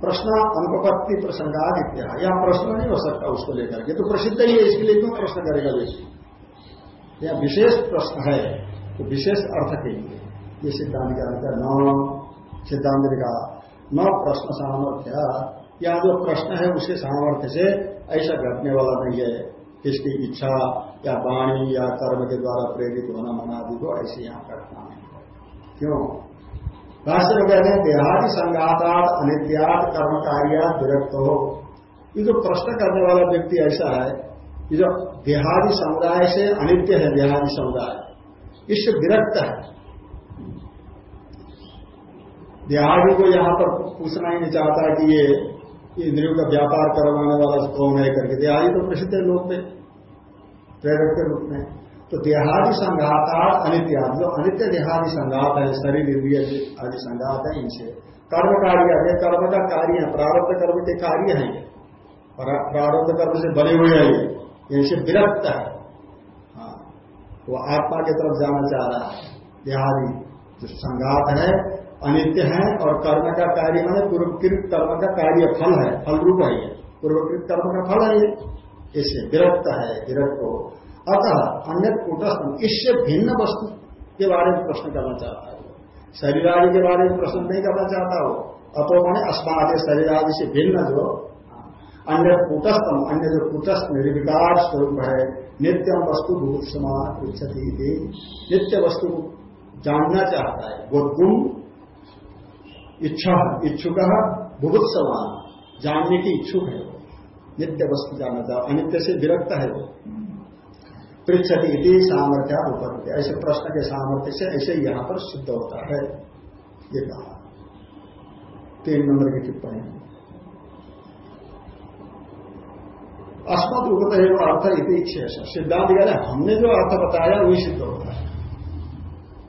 प्रश्न अनुपत्ति प्रसंगाद इत्या या प्रश्न नहीं हो सकता उसको लेकर के। तो प्रसिद्ध ही है, इसके लिए क्यों प्रश्न करेगा व्यक्ति यह विशेष प्रश्न है तो विशेष अर्थ के लिए। ये सिद्धांत का अर्थ न सिद्धांत का न प्रश्न सामर्थ्य। या जो प्रश्न है उसके सामर्थ्य से ऐसा घटने वाला नहीं है। किसकी इच्छा या वाणी या कर्म के द्वारा प्रेरित होना मनादि को ऐसे यहाँ करना है क्यों? भाष्य कहते हैं, देहादि संघाताद अनित्याद कर्म कार्या विरक्त। हो ये जो प्रश्न करने वाला व्यक्ति ऐसा है ये जो देहादि समुदाय से अनित्य है, देहादि समुदाय, इससे विरक्त है। देहादि को यहाँ पर पूछना ही नहीं चाहता कि ये इंद्रियों का व्यापार करवाने वाला कौन है करके। देहादि तो प्रसिद्ध है लोग में। प्रेरक के रूप में। तो देहादि संघाता अनित्य जो अनित्य देहादि संघात है, शरीर, इंद्रिय आदि संघात है, इनसे। कर्म कार्य है, कर्म का कार्य है, प्रारब्ध कर्म के कार्य है। ये प्रारब्ध कर्म से बने हुए हैं ये। इनसे विरक्त है। हाँ। वो आत्मा की तरफ़ जाना चाह रहा है। देहादि जो संघात है, अनित्य है और कर्म का कार्य, माने पूर्वकृत कर्म का कार्य फल है फल रूप है ये। पूर्वकृत कर्म का फल है ये। इससे विरक्त है, विरक्त। हो अतः अन्य कूटस्थ इससे भिन्न वस्तु के बारे में प्रश्न करना चाहता है। शरीर आदि के बारे में प्रश्न नहीं करना चाहता हो, अतो मैंने अस्माद शरीर आदि से भिन्न जो। अन्य कूटस्थम अन्य जो कूटस्थ निर्विकार स्वरूप है, नित्य वस्तु भूत समान नित्य वस्तु जानना चाहता है। गुण इच्छा, इच्छुक बहुत समान जानने की इच्छुक है वो। नित्य वस्तु जानना चाह अनित्य से विरक्त है वो। पृछति इति सामर्थ्या उपलब्ध। ऐसे प्रश्न के सामर्थ्य से ऐसे यहाँ पर सिद्ध होता है। ये कहा। तीन नंबर की टिप्पणी। अस्मत उपत है अर्थ इति शेष सिद्धांत कह हमने जो अर्थ बताया, वही सिद्ध होता है।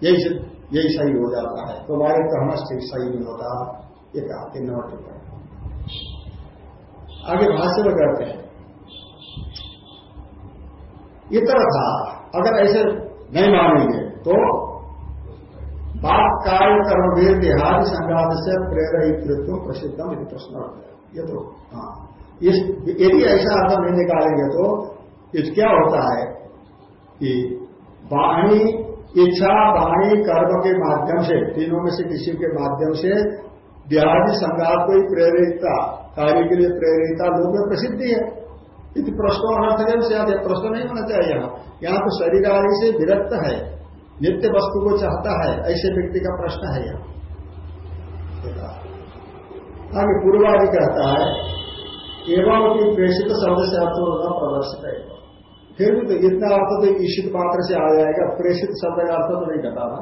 यही यही सही हो जाता है। तो हमारे कहना सही नहीं होता। ये कहा, तीन नंबर टिप्पणी। आगे भाष्य में कहते हैं। इतर था। अगर ऐसे नहीं मानेंगे तो बात कार्य कर्मवीर देहादि संघात से प्रेरित प्रसिद्धम यदि प्रश्न ये तो हाँ। यदि ऐसा अर्थ नहीं निकालेंगे तो इस क्या होता है कि वाणी, इच्छा, वाणी, कर्म के माध्यम से, तीनों में से किसी के माध्यम से देहादि संघात को ही प्रेरितता, कार्य के लिए प्रेरिता लोग में प्रसिद्धि है। यदि प्रश्न अनर्थ से प्रश्न नहीं होना चाहिए यहाँ। यहाँ तो शरीर आदि से विरक्त है, नित्य वस्तु को चाहता है, ऐसे व्यक्ति का प्रश्न है यहाँ। आगे पूर्वादि कहता है, एवं की प्रेषित शब्द से अर्थ न प्रदर्शित है। फिर भी तो इतना अर्थ तो ईशित मात्र से आ जाएगा, प्रेषित शब्द का अर्थ तो नहीं घटाना।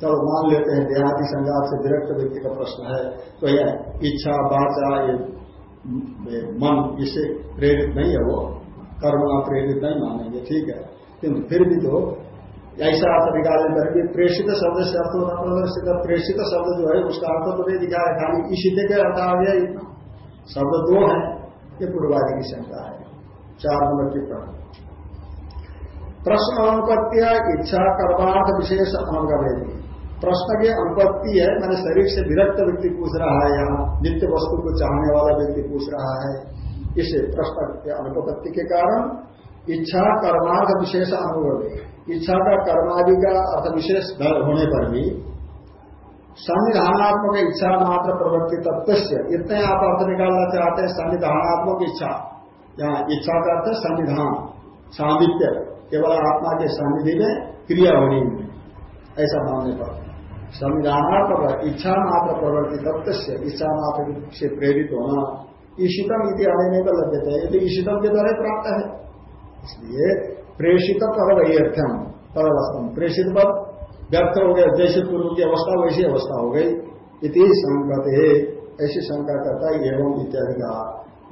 चलो मान लेते हैं देहाती संघात से विरक्त व्यक्ति का प्रश्न है तो यह इच्छा बाचा ये मन इससे प्रेरित नहीं है वो। कर्म प्रेरित नहीं मानेंगे, ठीक है। किंतु फिर भी तो ऐसा अर्थ निकालने पर प्रेषित शब्द से अर्थ होना प्रदर्शित प्रेषित शब्द जो है, उसका अर्थ तो नहीं दिखाया खाली इसी के अर्थ आ गया इतना। शब्द दो है, ये पूर्वादि की शंका है। चार नंबर की प्रश्न। अनुपत्ति इच्छा, कर्मार्थ विशेष अनुगमेगी प्रश्न की अनुपत्ति है, मैंने शरीर से विरक्त व्यक्ति पूछ रहा है यहाँ, नित्य वस्तु को चाहने वाला व्यक्ति पूछ रहा है। इस प्रश्न के अनुपत्ति के कारण इच्छा कर्मार्थ विशेष अनुभव इच्छा का कर्मादि का अर्थ विशेष धर होने पर भी संविधानात्मक इच्छा मात्र प्रवृत्ति तत्व से इतने आप अर्थ निकालना चाहते हैं, संविधानात्मक इच्छा। यहाँ इच्छा का अर्थ संविधान, सामित्य, केवल आत्मा के सानिधि में क्रिया होनी ऐसा मानने पर। संविधानात्मक इच्छा मात्र प्रवृत्ति तत्व से इच्छा मात्र से प्रेरित होना, ईशितम इति आने का लभ्यता। है तो ईशितम के द्वारा प्राप्त है, इसलिए प्रेषित पद वही अर्थम पदवस्थम प्रेषित पद व्यक्त हो गया जैसे पूर्व की अवस्था, वैसी अवस्था हो गई। इति संकत है ऐसी शंका करता है, एवं इत्यादि का।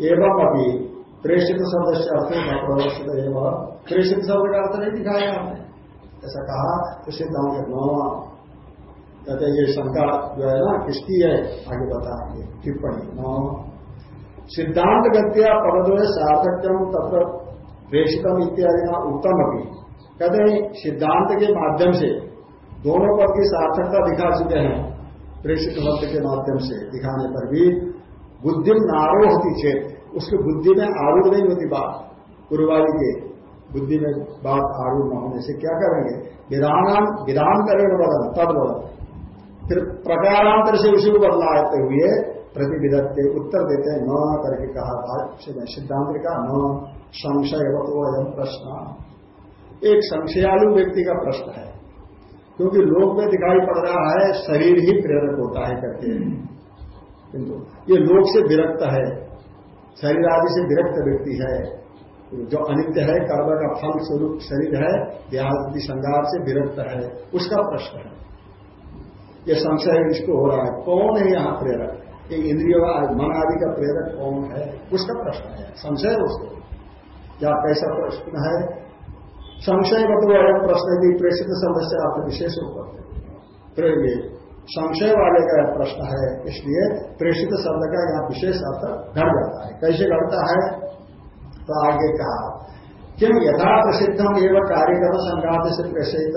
एवं अभी प्रेषित शब्द से अर्थ प्रदर्शित एवं। प्रेषित शब्द का अर्थ नहीं दिखाया आपने। ऐसा कहा तो सिद्धांत नौवा। कहते ये शंका जो है ना, किसकी है? आगे बताएँगे। टिप्पणी। नौ। सिद्धांत गत्या पदद्वय सार्थक्यम तथा प्रेषितम इत्यादि ना उत्तम अभी कहते हैं, सिद्धांत के माध्यम से दोनों पद की सार्थकता दिखा चुके हैं, प्रेषित मत के माध्यम से। दिखाने पर भी बुद्धि नारोहती क्षेत्र उसकी बुद्धि में आरूढ़ नहीं होती बात। पूर्वादि के बुद्धि में बात आरूढ़ न होने से क्या करेंगे? विधान विधान करेंगे बदल तद बदल फिर प्रकारांतर से उसी को बदलाते हुए प्रतिविधत्ते उत्तर देते हैं, न करके कहा सिद्धांत का न, संशय अयम प्रश्न। एक संशयालु व्यक्ति का प्रश्न है, क्योंकि लोक में दिखाई पड़ रहा है, शरीर ही प्रेरक होता है करके। किंतु ये लोक से विरक्त है, शरीर आदि से विरक्त व्यक्ति है, जो अनित्य है, कर्म का फल स्वरूप शरीर है, देहादि संगार से विरक्त है, उसका प्रश्न है। ये संशय इसको हो रहा है। कौन है यहाँ प्रेरक? ये इंद्रियों मन आदि का प्रेरक कौन है? उसका प्रश्न है। संशय उसको। क्या कैसा प्रश्न है? संशय मतलब प्रश्न की प्रेषित समस्या आपको विशेष रूप ये संशय वाले का प्रश्न है, इसलिए प्रेषित शब्द का यहाँ विशेष अर्थ घट जाता है। कैसे घटता है? तो आगे कहा, किम यथा प्रसिद्धम एवं कार्यक्रम संघात से प्रेषित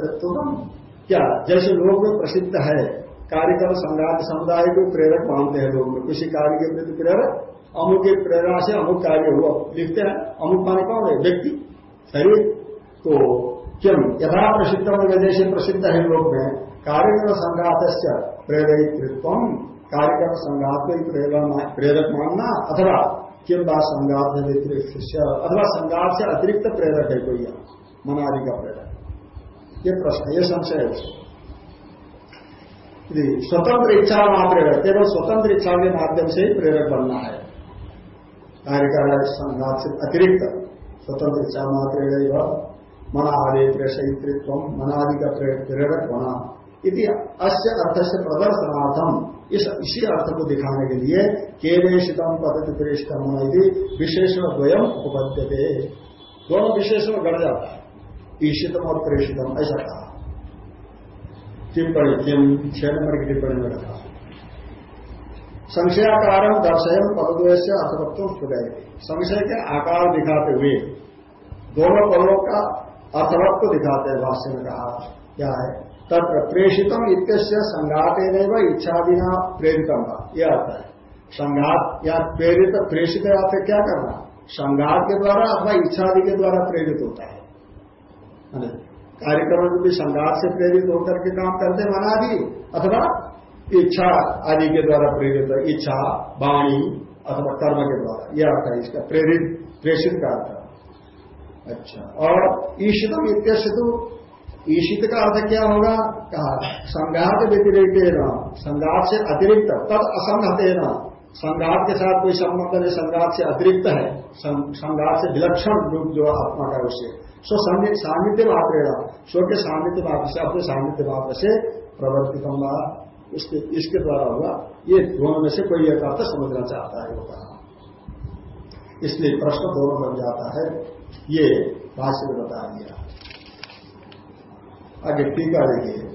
क्या जैसे लोग प्रसिद्ध है कार्यक्रम संघात समुदाय को प्रेरक मानते हैं लोग। किसी कार्य के प्रति प्रेरक, अमुक की प्रेरणा से अमुक कार्य हुआ। लिखते हैं, अमुक माने कौन है? व्यक्ति। शरीर। तो किम यथा प्रसिद्ध जैसे प्रसिद्ध है लोग में। कार्यक्रम संघात प्रेरित कार्यक्रम संघात को प्रेरक मानना। अथवा किम बात संघात अथवा संघात से अतिरिक्त प्रेरक है कोई मनादि का प्रेरक। ये प्रश्न, ये संशय है। स्वतंत्र इच्छा मात्र केवल स्वतंत्र इच्छा के माध्यम से ही प्रेरक बनना है कार्यकाल संघात से अतिरिक्त स्वतंत्र इच्छा मात्र मनादि प्रेषयित्व मनादि का प्रेरक बना इति अस्य अर्थ से प्रदर्शनार्थम इस इसी अर्थ को दिखाने के लिए केवेशितम पद्धति प्रेषितम यदि विशेषण द्वयम उपपद्यते दोनों विशेषण गढ़ जाता है ईशितम और प्रेषितम ऐसा कहा टिप्पणी किम छह नंबर की टिप्पणी में रखा। संशयाकार दर्शयन पदद्वय अर्थवत्व सुधय संशय के आकार दिखाते हुए, दोनों पदों का अर्थवत्व दिखाते हैं, भाष्य में कहा क्या है। तत्र प्रेषितम इत्यस्य संघाते नहीं इच्छा बिना प्रेरितम का यह अर्थ है। संघात, या प्रेरित, प्रेषित अर्थ क्या करना? संघात के द्वारा अथवा इच्छादि के द्वारा प्रेरित होता है। कार्यक्रम भी संघात से प्रेरित होकर के काम करते मना दी अथवा इच्छा आदि के द्वारा प्रेरित इच्छा, वाणी, अथवा कर्म के द्वारा, यह अर्थ है इसका प्रेरित, प्रेषित का अर्थ। अच्छा और ईशितम इत्यस्तु ईशित का अर्थ क्या होगा? कहा, संघात व्यतिरिक्त न, संघात से अतिरिक्त तब असंगत न, संघात के साथ कोई संबंध नहीं, संघात से अतिरिक्त है संघात से विलक्षण रूप जो आत्मा का उसे सो सामित्य मात्र स्व के सामित्य मात्र से अपने सामित्य मात्र से प्रवर्तित होगा। इसके द्वारा हुआ ये दोनों में से कोई एक अर्थ समझना चाहता है, वो कहा। इसलिए प्रश्न दोनों बन जाता है। ये भाष्य में बता दिया। आगे टीका देखिए।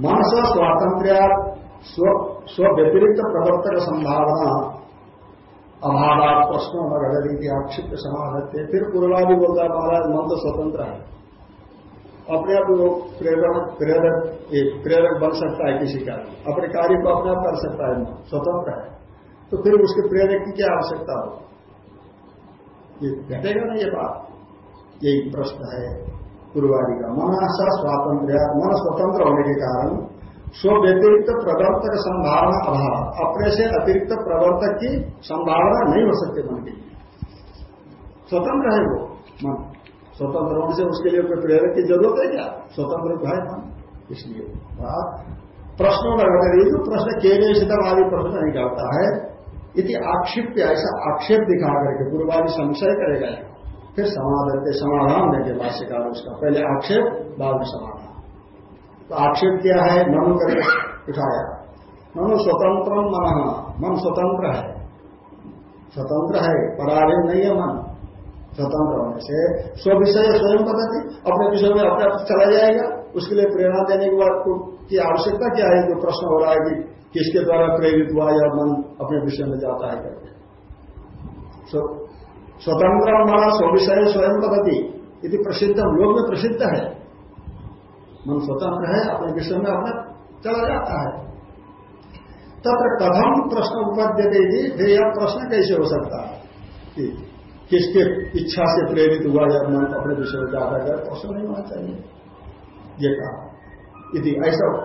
मानस स्वातंत्र स्व व्यतिरिक्त प्रवर्तक संभावना अभाव प्रश्नों में गढ़ की आक्षिप्त समाधान थे फिर पूर्वादि बोलता है, महाराज, मन तो स्वतंत्र है। अपने आप वो प्रेरक प्रेरक प्रेरक बन सकता है किसी का अपने कार्य को अपने आप कर सकता है, स्वतंत्र है। तो फिर उसके प्रेरक की क्या आवश्यकता हो? ये घटेगा ना ये बात? यही प्रश्न है पूर्वादि का। मन सा स्वातंत्र मन स्वतंत्र होने के कारण स्व व्यतिरिक्त प्रवर्तक संभावना अभाव। अपने से अतिरिक्त प्रवर्तक की संभावना नहीं हो सकती मन के लिए। स्वतंत्र है वो मन। स्वतंत्र होने से उसके लिए कोई प्रेरक की ज़रूरत है क्या? स्वतंत्र है मन। इसलिए प्रश्नों में अगर ये जो प्रश्न केवल आदि प्रश्न नहीं करता है यदि आक्षेप ऐसा आक्षेप दिखा करके पूर्वादि संशय करेगा। फिर समाधान समाधान देंगे भाष्यकार उसका। पहले आक्षेप, बाद में समाधान। तो आक्षेप क्या है मन करके उठाया। मन स्वतंत्र मन मन स्वतंत्र है। स्वतंत्र है, पराधीन नहीं है मन। स्वतंत्र होने से स्व विषय स्वयं थी अपने विषय में अपने चला जाएगा। उसके लिए प्रेरणा देने के बाद की आवश्यकता क्या है? जो प्रश्न हो रहा है कि किसके द्वारा प्रेरित हुआ या मन अपने विषय में जाता है करके। स्वतंत्र मन स्व विषय स्वयं पद्धति। यदि प्रसिद्ध लोग में प्रसिद्ध है। मन स्वतंत्र है, अपने विषय में अपना चला जाता है। तब कथम प्रश्न उपद्य देगी फिर यह प्रश्न कैसे हो सकता है? कि किसके इच्छा से प्रेरित हुआ या मन अपने विषय में जाता है प्रश्न नहीं होना चाहिए। ये कहा। यदि ऐसा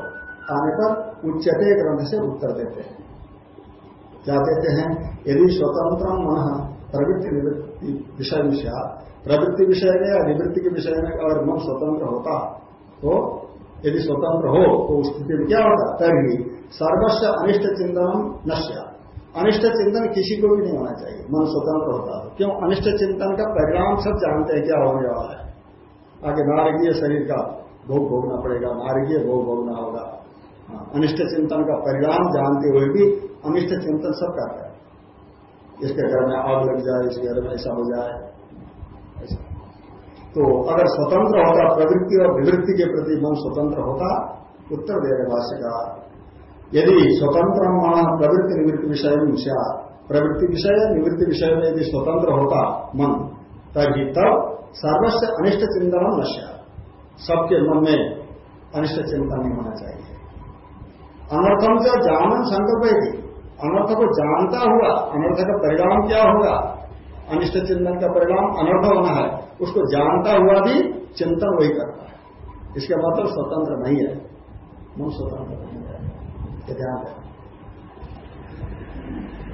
आने पर उच्चते ग्रंथ से उत्तर देते हैं। क्या देते हैं? यदि स्वतंत्र मन प्रवृत्ति निवृत्ति विषय विषय प्रवृत्ति विषय में या निवृत्ति के विषय में अगर मन स्वतंत्र होता तो यदि स्वतंत्र हो तो उस स्थिति में क्या होता तभी सर्वस्व अनिष्ट चिंतन नश्या। अनिष्ट चिंतन किसी को भी नहीं होना चाहिए। मन स्वतंत्र होता है। क्यों? अनिष्ट चिंतन का परिणाम सब जानते हैं क्या होने वाला है। आगे नारकीय शरीर का भोग भोगना पड़ेगा नारकीय भोग भोगना होगा। हाँ, अनिष्ट चिंतन का परिणाम जानते हुए भी अनिष्ट चिंतन सब करता है। इसके घर में आग लग जाए इस घर में ऐसा हो जाए। तो अगर स्वतंत्र होता, प्रवृत्ति और निवृत्ति के प्रति मन स्वतंत्र होता, उत्तर दे रहे भाष्य का। यदि स्वतंत्र प्रवृत्ति निवृत्ति विषय में प्रवृत्ति विषय, निवृत्ति विषय में यदि स्वतंत्र होता मन, तभी तब सर्वस्व अनिष्ट चिंतन नश्या सबके मन में अनिष्ट चिंतन नहीं होना चाहिए। अनर्थम जो जानन संकल्प अनर्थ को जानता हुआ, अनर्थ का परिणाम क्या होगा? अनिष्ट चिंतन का परिणाम अनर्थ होना है। उसको जानता हुआ भी चिंतन वही करता है। इसका मतलब स्वतंत्र नहीं है। मन स्वतंत्र नहीं है। ध्यान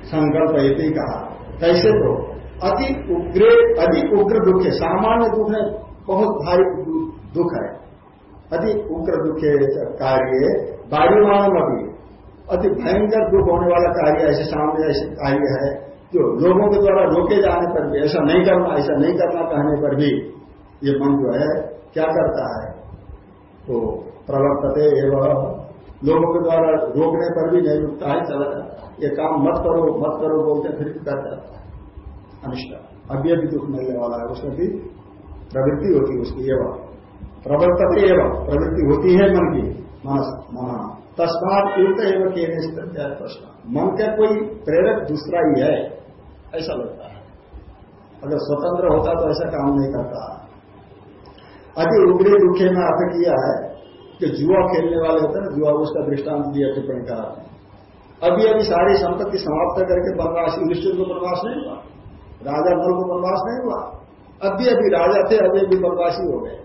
संकल्प ऐसे कहा। कैसे तो अति उग्र अति उग्र दुख है। सामान्य दुख है बहुत भारी दुख है। अति उग्र दुख कार्य वायुमान अभी अति भयंकर दुख होने वाला कार्य, ऐसे सामने ऐसे कार्य है। जो लोगों के द्वारा रोके जाने पर भी, ऐसा नहीं करना, ऐसा नहीं करना कहने पर भी ये मन जो है, क्या करता है? तो प्रवर्तते एवं लोगों के द्वारा रोकने पर भी नहीं रुकता है, चला जाता है। ये काम मत करो मत करो बोलते, फिर भी कर जाता है। अभी अभी दुख मिलने वाला है, उसमें भी प्रवृत्ति होती है उसकी, एवं। प्रवर्तते एवं, प्रवृत्ति होती है मन की, मनस, मना। तस्मात युक्त एवं के प्रश्न मन का कोई प्रेरक दूसरा ही है। ऐसा लगता है। अगर स्वतंत्र होता तो ऐसा काम नहीं करता। अति उग्री दुखे में अर्थ किया है कि जुआ खेलने वाले होते हैं जुआ उसका दृष्टांत दिया टिप्पणी का अभी अभी सारी संपत्ति समाप्त करके वनवास, युधिष्ठिर को वनवास नहीं हुआ, राजा नल को वनवास नहीं हुआ। अभी अभी राजा थे, अभी अभी वनवासी हो गए।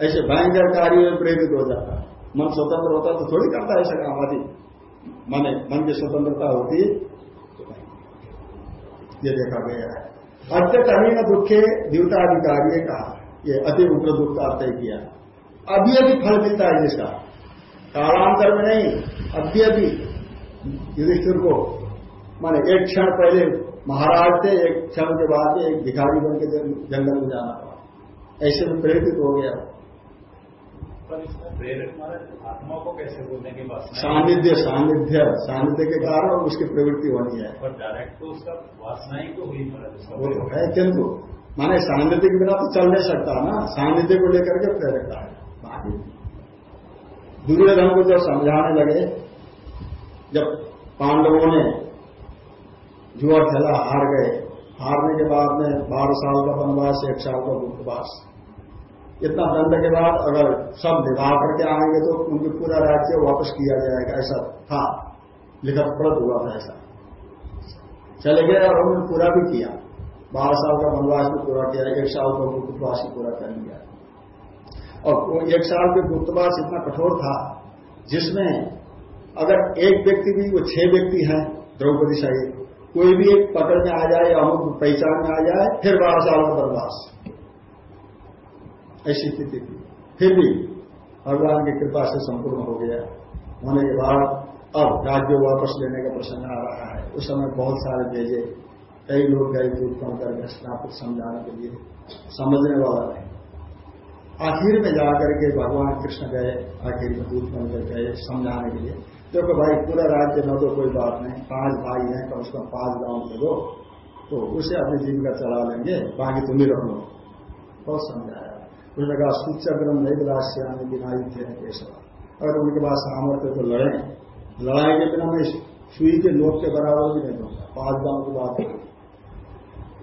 ऐसे भयंकर कार्य में प्रेरित हो जाता मन स्वतंत्र होता तो थोड़ी करता ऐसा काम आदि। मन की स्वतंत्रता होती ये देखा गया है अत्यंत अमीन दुखे द्यूताधिकारी कहा, ये अति उग्र दुख का अर्थ किया। अभी अभी फल मिलता है जिसका कालांतर में नहीं, अभी अभी युधिष्ठिर को, माने एक क्षण पहले महाराज थे एक क्षण के बाद एक भिखारी बन के जंगल में जाना पड़ा। ऐसे में प्रेरित हो गया। आत्मा को कैसे बोलने के बाद सानिध्य सानिध्य सानिध्य के कारण उसकी प्रवृत्ति होनी है। पर डायरेक्ट तो उसका वासना ही तो हुई वो तो है किंतु माने सानिध्य के बिना तो चल नहीं सकता ना। सानिध्य को लेकर के प्रेरकता है। दुर्योधन को जब समझाने लगे जब पांडवों ने जुआ खेला हार गए हारने के बाद में बारह साल का वनवास एक साल का गुप्तवास इतना दंड के बाद अगर सब निभा करके आएँगे तो उनके पूरा राज्य वापस किया जाएगा, ऐसा था। लिखत पड़त हुआ था ऐसा। चले गए और उन्होंने पूरा भी किया। बारह साल का वनवास भी पूरा किया, एक साल का गुप्तवास भी पूरा कर लिया। और एक साल के गुप्तवास इतना कठोर था, जिसमें अगर एक व्यक्ति भी, वो छह व्यक्ति हैं, द्रौपदी सहित, कोई भी एक पकड़ में आ जाए या अमुक पहचान में आ जाए, फिर बारह साल का बनवास ऐसी स्थिति थी। फिर भी भगवान की कृपा से संपूर्ण हो गया। होने के बाद अब राज्य वापस लेने का प्रसंग आ रहा है। उस समय बहुत सारे भेजे कई लोग गए दूध कम करके स्नातक समझाने के लिए। समझने वाला नहीं। आखिर में जाकर के भगवान कृष्ण गए, आखिर में दूध बनकर गए समझाने के लिए। देखो भाई, पूरा राज्य न तो कोई बात नहीं। पाँच भाई हैं, कम से कम पाँच गाँव के दो तो उसे अपनी जीविका चला लेंगे, बाकी तुम ही रख लो। बहुत समझाया। उसने कहा सूचक्रम नहीं विलास्यामी बिना थे केशव अगर उनके पास सामर्थ्य तो लड़े, लड़ाई के बिना मैं सुई के लोक के बराबर भी नहीं दूँगा पाँच गाँव की बात है।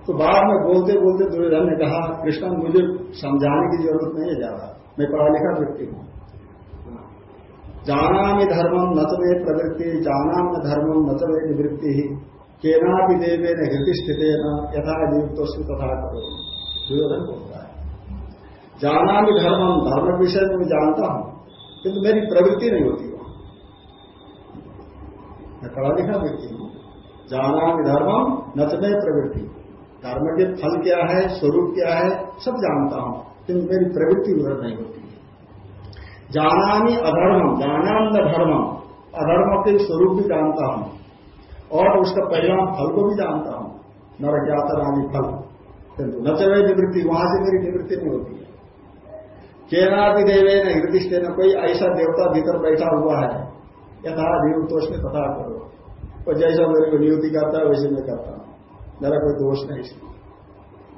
तो बाद में बोलते बोलते दुर्योधन ने कहा, कृष्ण, मुझे समझाने की ज़रूरत नहीं है ज़्यादा, मैं पढ़ा लिखा व्यक्ति हूँ। जाना में धर्मम न तो में प्रवृत्ति जाना में धर्मम न तो में निवृत्ति ही केना भी देवे न हृदय स्थित न यथा नियुक्त तथा करो दुर्योधन बोलता जाना भी धर्मम धर्म विषय में मैं जानता हूँ, किंतु तो मेरी प्रवृत्ति नहीं होती वहाँ। मैं पढ़ा लिखा व्यक्ति हूँ। जाना भी धर्मम नचने प्रवृत्ति। धर्म के फल क्या है, स्वरूप क्या है, सब जानता हूँ, किंतु तो मेरी प्रवृत्ति उधर नहीं होती जानानी अधर्मम, जाना न धर्मम, अधर्म के स्वरूप भी जानता हूँ, और उसका परिणाम फल को भी जानता हूँ। नर ज्ञाता रानी फल, किंतु न चले निवृत्ति, वहाँ से मेरी निवृत्ति नहीं होती है। केनादि देवे न हृदय न कोई ऐसा देवता भीतर बैठा हुआ है। यथा नियुक्त में तथा करो। और जैसा मेरे को नियुक्ति करता है, वैसे मैं करता हूँ। मेरा कोई दोष नहीं इसमें।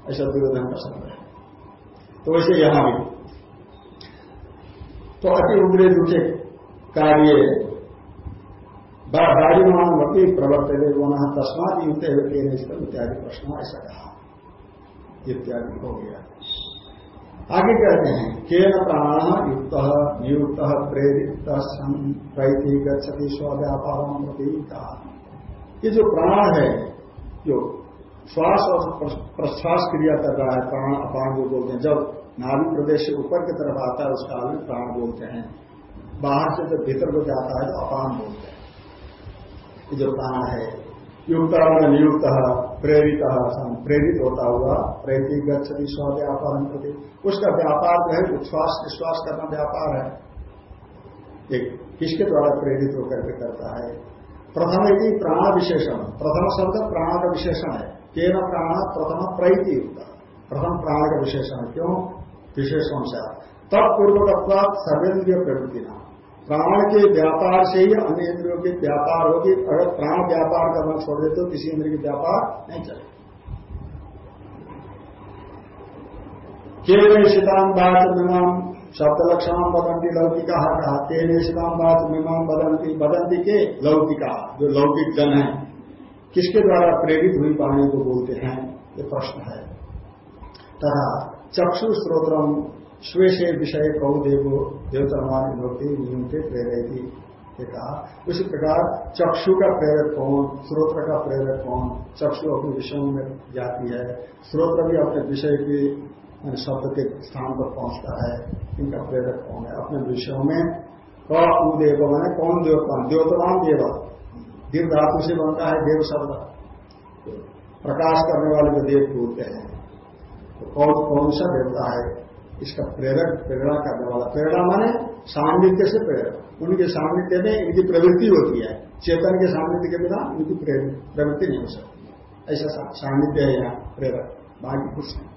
ऐसा दुर्योधन का शब्द है। तो वैसे यहाँ भी। तो अति उग्र दुखे कार्य बारीमान वकी प्रवर्तन वहाँ तस्मात युक्त इत्यादि प्रश्न ऐसा कहा। इत्यादि हो गया। आगे कहते हैं, केन प्राण युक्त, नियुक्त, प्रेरित प्रैति गति स्व्यापार ये जो प्राण है, जो श्वास और प्रश्वास क्रिया कर रहा है, प्राण, अपान जो बोलते हैं, जब नाभि प्रदेश से ऊपर की तरफ़ आता है उस काल में प्राण बोलते हैं। बाहर से जब भीतर को जाता है तो अपान बोलते हैं। ये जो प्राण है युक्त नियुक्त, प्रेरित प्रेरित होता हुआ प्रेरित गति स्व व्यापार प्रति उसका व्यापार जो है, उच्छ्वास, निश्वास करना व्यापार है। एक, किसके द्वारा प्रेरित होकर के करता है? प्रथम यदि प्राण विशेषण प्रथम शब्द प्राण का विशेषण है। केन प्राण, प्रथम प्रैति प्रथम प्राण का विशेषण क्यों? विशेषण से। तब पूर्वकत्वाद सर्वेन्द्रिय प्रवृत्ति ना प्राण के व्यापार से ही अन्य इंद्रियों के व्यापार होगी। अगर प्राण व्यापार करना छोड़ देते तो किसी इंद्र के व्यापार नहीं चले केवल शीतान बात शब्द लक्षण बदंती लौकिका कहा। तेने शिवाम बात मीमाम बदंती बदंती के? लौकिका, जो लौकिक जन है। किसके द्वारा प्रेरित हुई पानी को बोलते हैं? ये प्रश्न है। तथा चक्षु स्वेशे विषय कौ देवो देवतरमान विभक्ति नियुक्ति प्रेरित कहा। उसी प्रकार चक्षु का प्रेरक कौन, स्रोत्र का प्रेरक कौन, चक्षु अपने विषयों में जाती है। स्रोत्र भी अपने विषय की शब्द के स्थान पर पहुँचता है। इनका प्रेरक कौन है? अपने विषयों में क मैंने कौन देवतान देवतमान देव। दीर्घ धातु से बनता है देव शब्द। प्रकाश करने वाले जो देव बोलते हैं तो कौन कौन सा देवता है? इसका प्रेरक, प्रेरणा करने वाला प्रेरणा माने सान्निध्य से प्रेरक। उनके सान्निध्य में इनकी प्रवृत्ति होती है। चेतन के सान्निध्य के बिना उनकी प्रवृत्ति नहीं हो सकती। ऐसा सान्निध्य है यहाँ, प्रेरक। बाकी कुछ नहीं।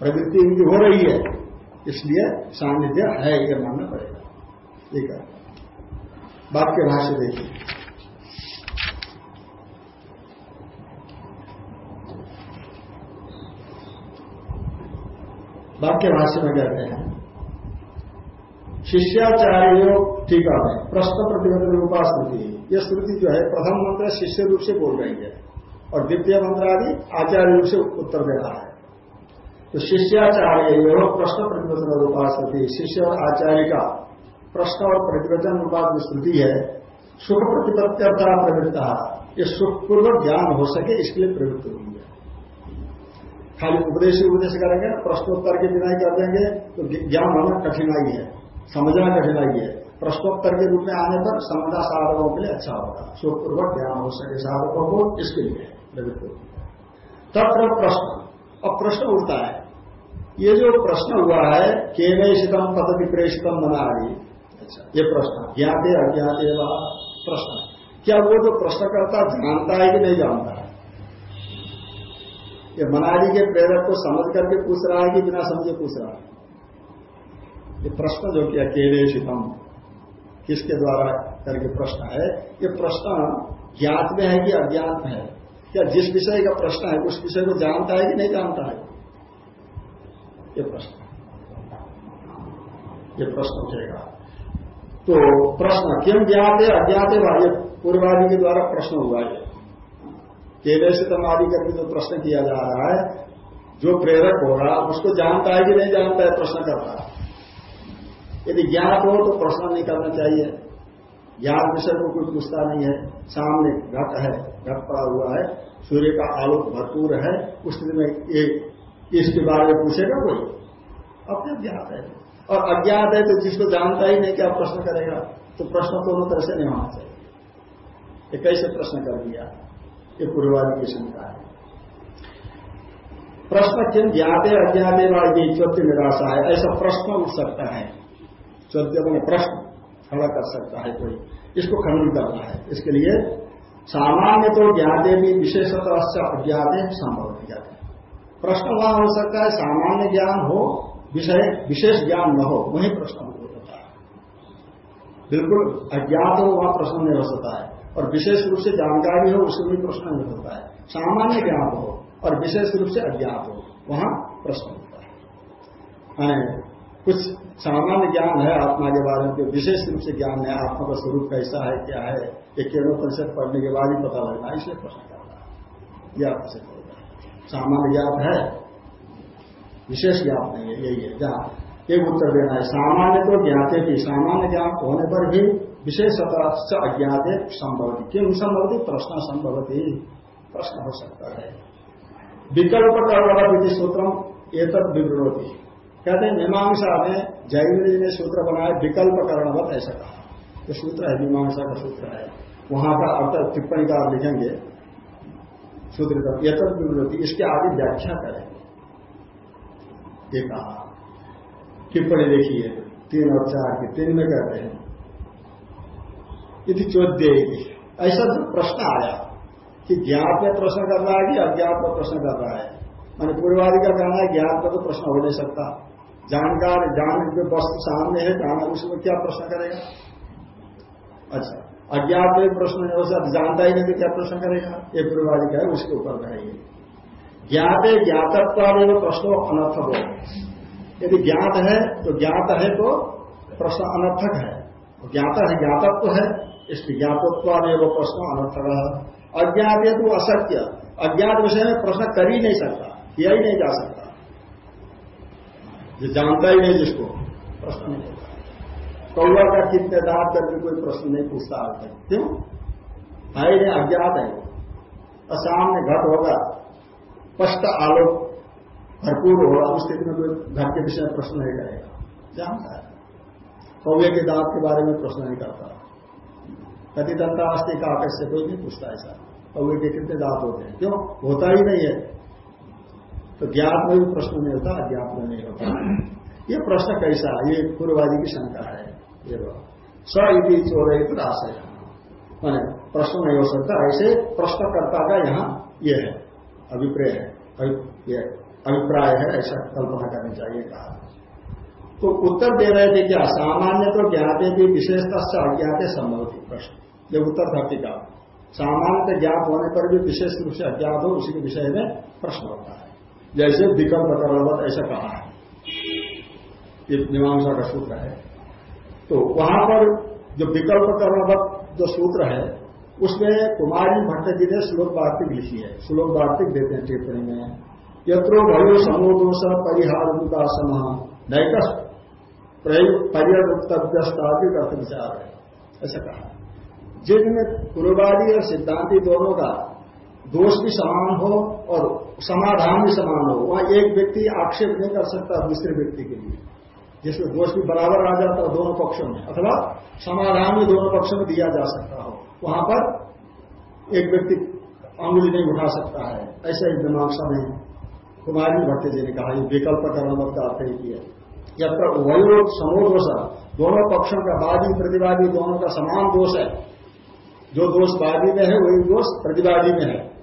प्रवृत्ति इनकी हो रही है, इसलिए सान्निध्य है यह मानना पड़ेगा। ठीक है? वाक्य भाष्य देखिए। वाक्य भाष्य में कहते हैं। शिष्याचार्य टीका में प्रश्न प्रतिबंध रूपा श्रुति यह श्रुति जो है, प्रथम मंत्र शिष्य रूप से बोल रही है और द्वितीय मंत्र आदि आचार्य रूप से उत्तर दे रहा है। तो शिष्याचार्य प्रश्न प्रतिवचन रूपास्मृति शिष्य और आचार्य का प्रश्न और प्रतिवचन रूपा जो श्रुति है। सुख प्रतिपत्त्यर्था प्रवृत्ता, ये सुखपूर्वक ज्ञान हो सके, इसके लिए प्रवृत्त हुई है खाली उपदेश ही उपदेश करेंगे, प्रश्नोत्तर के बिना ही कर देंगे तो ज्ञान होना कठिनाई है, समझना कठिनाई है। प्रश्नोत्तर के रूप में आने पर समझना साधकों के लिए अच्छा होगा। सुखपूर्वक ज्ञान हो सके साधकों को, इसके लिए प्रवृत्त तत्र प्रश्न। अब प्रश्न उठता है। ये जो प्रश्न हुआ है केनेशितम पद्धति प्रेषितम बना रही अच्छा ये प्रश्न, ज्ञाते अज्ञाते प्रश्न। क्या वो जो प्रश्न करता जानता है कि नहीं जानता? ये मनाली के प्रेरक को समझ करके पूछ रहा है कि बिना समझे पूछ रहा है। ये प्रश्न जो किया केनेशितम किसके द्वारा करके प्रश्न है? ये प्रश्न ज्ञात में है कि अज्ञात में है? क्या जिस विषय का प्रश्न है, उस विषय को जानता है कि नहीं जानता है? ये प्रश्न। ये प्रश्न उठेगा। तो प्रश्न क्यों ज्ञात है अज्ञात है भाई पूर्वादि के द्वारा प्रश्न हुआ है। केले से तमादि करके जो प्रश्न किया जा रहा है, जो प्रेरक होगा, उसको जानता है कि नहीं जानता है, प्रश्न करता है। यदि ज्ञात हो तो प्रश्न नहीं करना चाहिए। ज्ञात विषय को कोई पूछता नहीं है। सामने घट है, घट पड़ा हुआ है, सूर्य का आलोक भरपूर है, उस स्थिति में एक इसके बारे में पूछेगा कोई? अपने ज्ञात है। और अज्ञात है तो जिसको जानता ही नहीं, क्या प्रश्न करेगा? तो प्रश्न दोनों तरह से नहीं होना चाहिए। कैसे प्रश्न कर दिया? ये पूर्वादि की शंका है। प्रश्न किन ज्ञाते अज्ञाते वाली चौथ्य निराशा है। ऐसा प्रश्न उठ सकता है। चौथ्य मैंने प्रश्न खड़ा कर सकता है कोई। इसको खंडन करना है। इसके लिए सामान्य तो ज्ञाते भी विशेषतः अज्ञाते संभव नहीं जाते प्रश्न वहाँ हो सकता है, सामान्य ज्ञान हो, विषय, विशेष ज्ञान न हो, वही प्रश्न हो होता है। बिल्कुल अज्ञात हो वहाँ प्रश्न नहीं हो सकता है। और विशेष रूप से जानकारी हो उसमें भी प्रश्न नहीं होता है। सामान्य ज्ञान हो और विशेष रूप से अज्ञात हो, वहाँ प्रश्न होता है। कुछ सामान्य ज्ञान है आत्मा के बारे में, विशेष रूप से ज्ञान है, आत्मा का स्वरूप कैसा है, क्या है, ये केवल परिषद पढ़ने के बाद ही पता लगना इसलिए प्रश्न करना है। यह आपसे सामान्य ज्ञान है, विशेष ज्ञान नहीं है, यही है, जहाँ एक उत्तर देना है। सामान्य तो ज्ञाते भी, सामान्य ज्ञान होने पर भी विशेषतः से अज्ञात संभवती। क्यों? संभवती प्रश्न संभवती प्रश्न हो सकता है। विकल्प कर्णवती सूत्रम एक विवृणती। कहते हैं, मीमांसा में जैन ने सूत्र बनाया, विकल्प कर्णवत ऐसा कहा। ये सूत्र है, मीमांसा का सूत्र है। वहाँ का अर्थ टिप्पणी का लिखेंगे। सूत्र एक विवृति इसके आगे व्याख्या करेंगे ये कहा। टिप्पणी देखिए, तीन और चार की, तीन में कहते हैं यदि चौद्य ऐसा जो प्रश्न आया कि ज्ञात में प्रश्न कर रहा है कि अज्ञात में प्रश्न कर रहा है? मैंने पूर्वादि का कहना है ज्ञात का तो प्रश्न हो नहीं सकता। जानकार, जान जो वस्तु सामने है, जाना उसमें क्या प्रश्न करेगा? अच्छा अज्ञात में प्रश्न नहीं हो सकता जानता ही नहीं तो क्या प्रश्न करेगा? ये पूर्वादि का है, उसके ऊपर रहेगी ज्ञात ज्ञातत्व प्रश्न अनर्थक हो यदि ज्ञात है तो ज्ञात है तो प्रश्न अनर्थक है। ज्ञात है, ज्ञातत्व है इसकी ज्ञातत्व वो प्रश्न अनर्थक अज्ञात है तो असत्य। अज्ञात विषय में प्रश्न कर ही नहीं सकता, किया ही नहीं जा सकता। जो जानता ही नहीं जिसको, प्रश्न नहीं होता। कौवा का कितने दांत करके कोई प्रश्न नहीं पूछता आज तक क्यों? भाई ने अज्ञात है। और घट होगा। स्पष्ट आलोक भरपूर होगा। उस स्थिति में कोई घर के विषय में प्रश्न नहीं करेगा। जानता है। कौवे के दांत के बारे में प्रश्न नहीं करता। कति दंतास्ती का से कोई नहीं पूछता ऐसा। कौवे के कितने दांत होते हैं। क्यों? होता ही नहीं है। तो ज्ञात में भी प्रश्न नहीं होता, अज्ञात में नहीं होता। ये प्रश्न कैसा ये पूर्ववादी की शंका है। ये स यदि चोरित आशय मैंने प्रश्न नहीं हो सकता। ऐसे प्रश्नकर्ता का यहाँ ये है, अभिप्राय है अभिप्राय है, ऐसा कल्पना करनी चाहिए कहा। तो उत्तर दे रहे थे क्या? सामान्य तो ज्ञाते भी, विशेषता से अज्ञाते संभव थी प्रश्न। ये उत्तर धरती का सामान्य ज्ञाप होने पर भी विशेष रूप से अज्ञात हो, उसी के विषय में प्रश्न होता है। जैसे विकल्प कर्णवत ऐसा कहा है। ये मीमांसा का सूत्र है। तो वहाँ पर जो विकल्प कर्णवत जो सूत्र है, उसमें कुमारी भट्ट जी ने श्लोक वार्तिक लिखी है। श्लोक वार्तिक देते हैं टिप्पणी में, यत्रो भयो समोदोष परिहार का सम नैक पर्यवक्तव्यस्ता अर्थ विचार है। ऐसा कहा जिनमें पूर्ववादी और सिद्धांति दोनों का दोष भी समान हो और समाधान भी समान हो, वहाँ एक व्यक्ति आक्षेप नहीं कर सकता दूसरे व्यक्ति के लिए। जिसमें दोष भी बराबर आ जाता हो दोनों पक्षों में, अथवा समाधान भी दोनों पक्षों में दिया जा सकता हो, वहाँ पर एक व्यक्ति अंगुली नहीं उठा सकता है। ऐसा ही मीमांसा में कुमारी भट्ट जी ने कहा विकल्प करना मत का अर्थ ही। किया जब तक वही समूह दोष दोनों पक्षों का वादी प्रतिवादी दोनों का समान दोष है जो दोष वादी में है, वही दोष प्रतिवादी में है।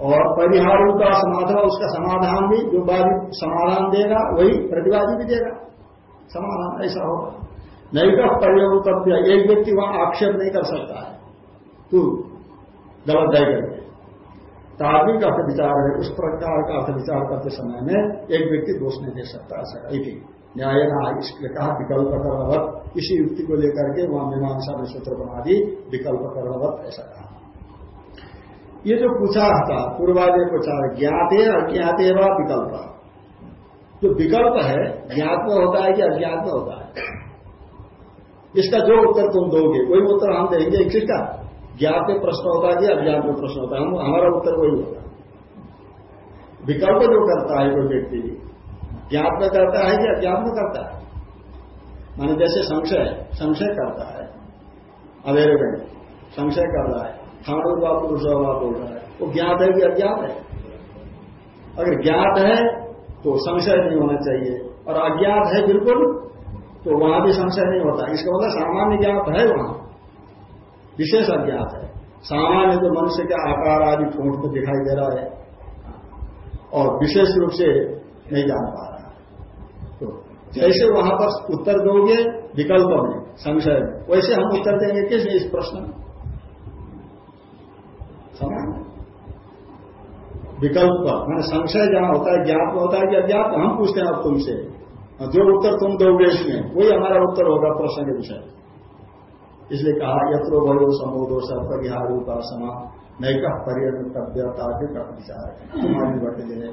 और परिहार का समाधान उसका समाधान भी, जो वादी समाधान देगा, वही प्रतिवादी भी देगा। समाधान ऐसा होगा। नहीं का परिवर्तव्य एक व्यक्ति वहाँ आक्षेप नहीं कर सकता है। तू गलत है तार्मिक अर्थ विचार है, उस प्रकार का अर्थ विचार करते समय में एक व्यक्ति दोष नहीं दे सकता, ऐसा न्याय ना इसलिए कहा विकल्प कर्णवत इसी युक्ति को लेकर के वहाँ मीमांसा में सूत्र बना दी विकल्प कर्णवत ऐसा कहा। ये जो पूछा था पूर्वादय को चाह ज्ञाते अज्ञाते व विकल्प। जो विकल्प है, ज्ञात में होता है कि अज्ञात में होता है? इसका जो उत्तर तुम दोगे, वही उत्तर हम देंगे किसका ज्ञात में प्रश्न होता है कि अज्ञात में प्रश्न होता है। हमारा उत्तर वही होगा विकल्प जो करता है कोई व्यक्ति ज्ञात में करता है कि अज्ञात में करता है? माने जैसे संशय संशय करता है। अवेरे में संशय कर रहा है। ठाणु व पुरुष बोल रहा है। वो ज्ञात है कि अज्ञात है? अगर ज्ञात है तो संशय नहीं होना चाहिए। और अज्ञात है बिल्कुल तो वहाँ भी संशय नहीं होता। इसका मतलब सामान्य ज्ञात है वहाँ। विशेष अज्ञात है। सामान्य तो मनुष्य के आकार आदि ठोंठ को दिखाई दे रहा है। और विशेष रूप से नहीं जान पा जैसे वहाँ पर उत्तर दोगे, विकल्प में संशय में वैसे हम उत्तर देंगे किस इस प्रश्न में? विकल्प, मैंने संशय जहाँ होता है ज्ञाप होता है कि अज्ञात हम पूछते हैं अब तुमसे। जो उत्तर तुम दोगे इसमें, वही हमारा उत्तर होगा प्रश्न के विषय। इसलिए कहा, यत्रो भयो समोदो सपरिहारू का समा नैका पर्यटव्यता के विचार तुम्हारी बढ़ते जिन्हें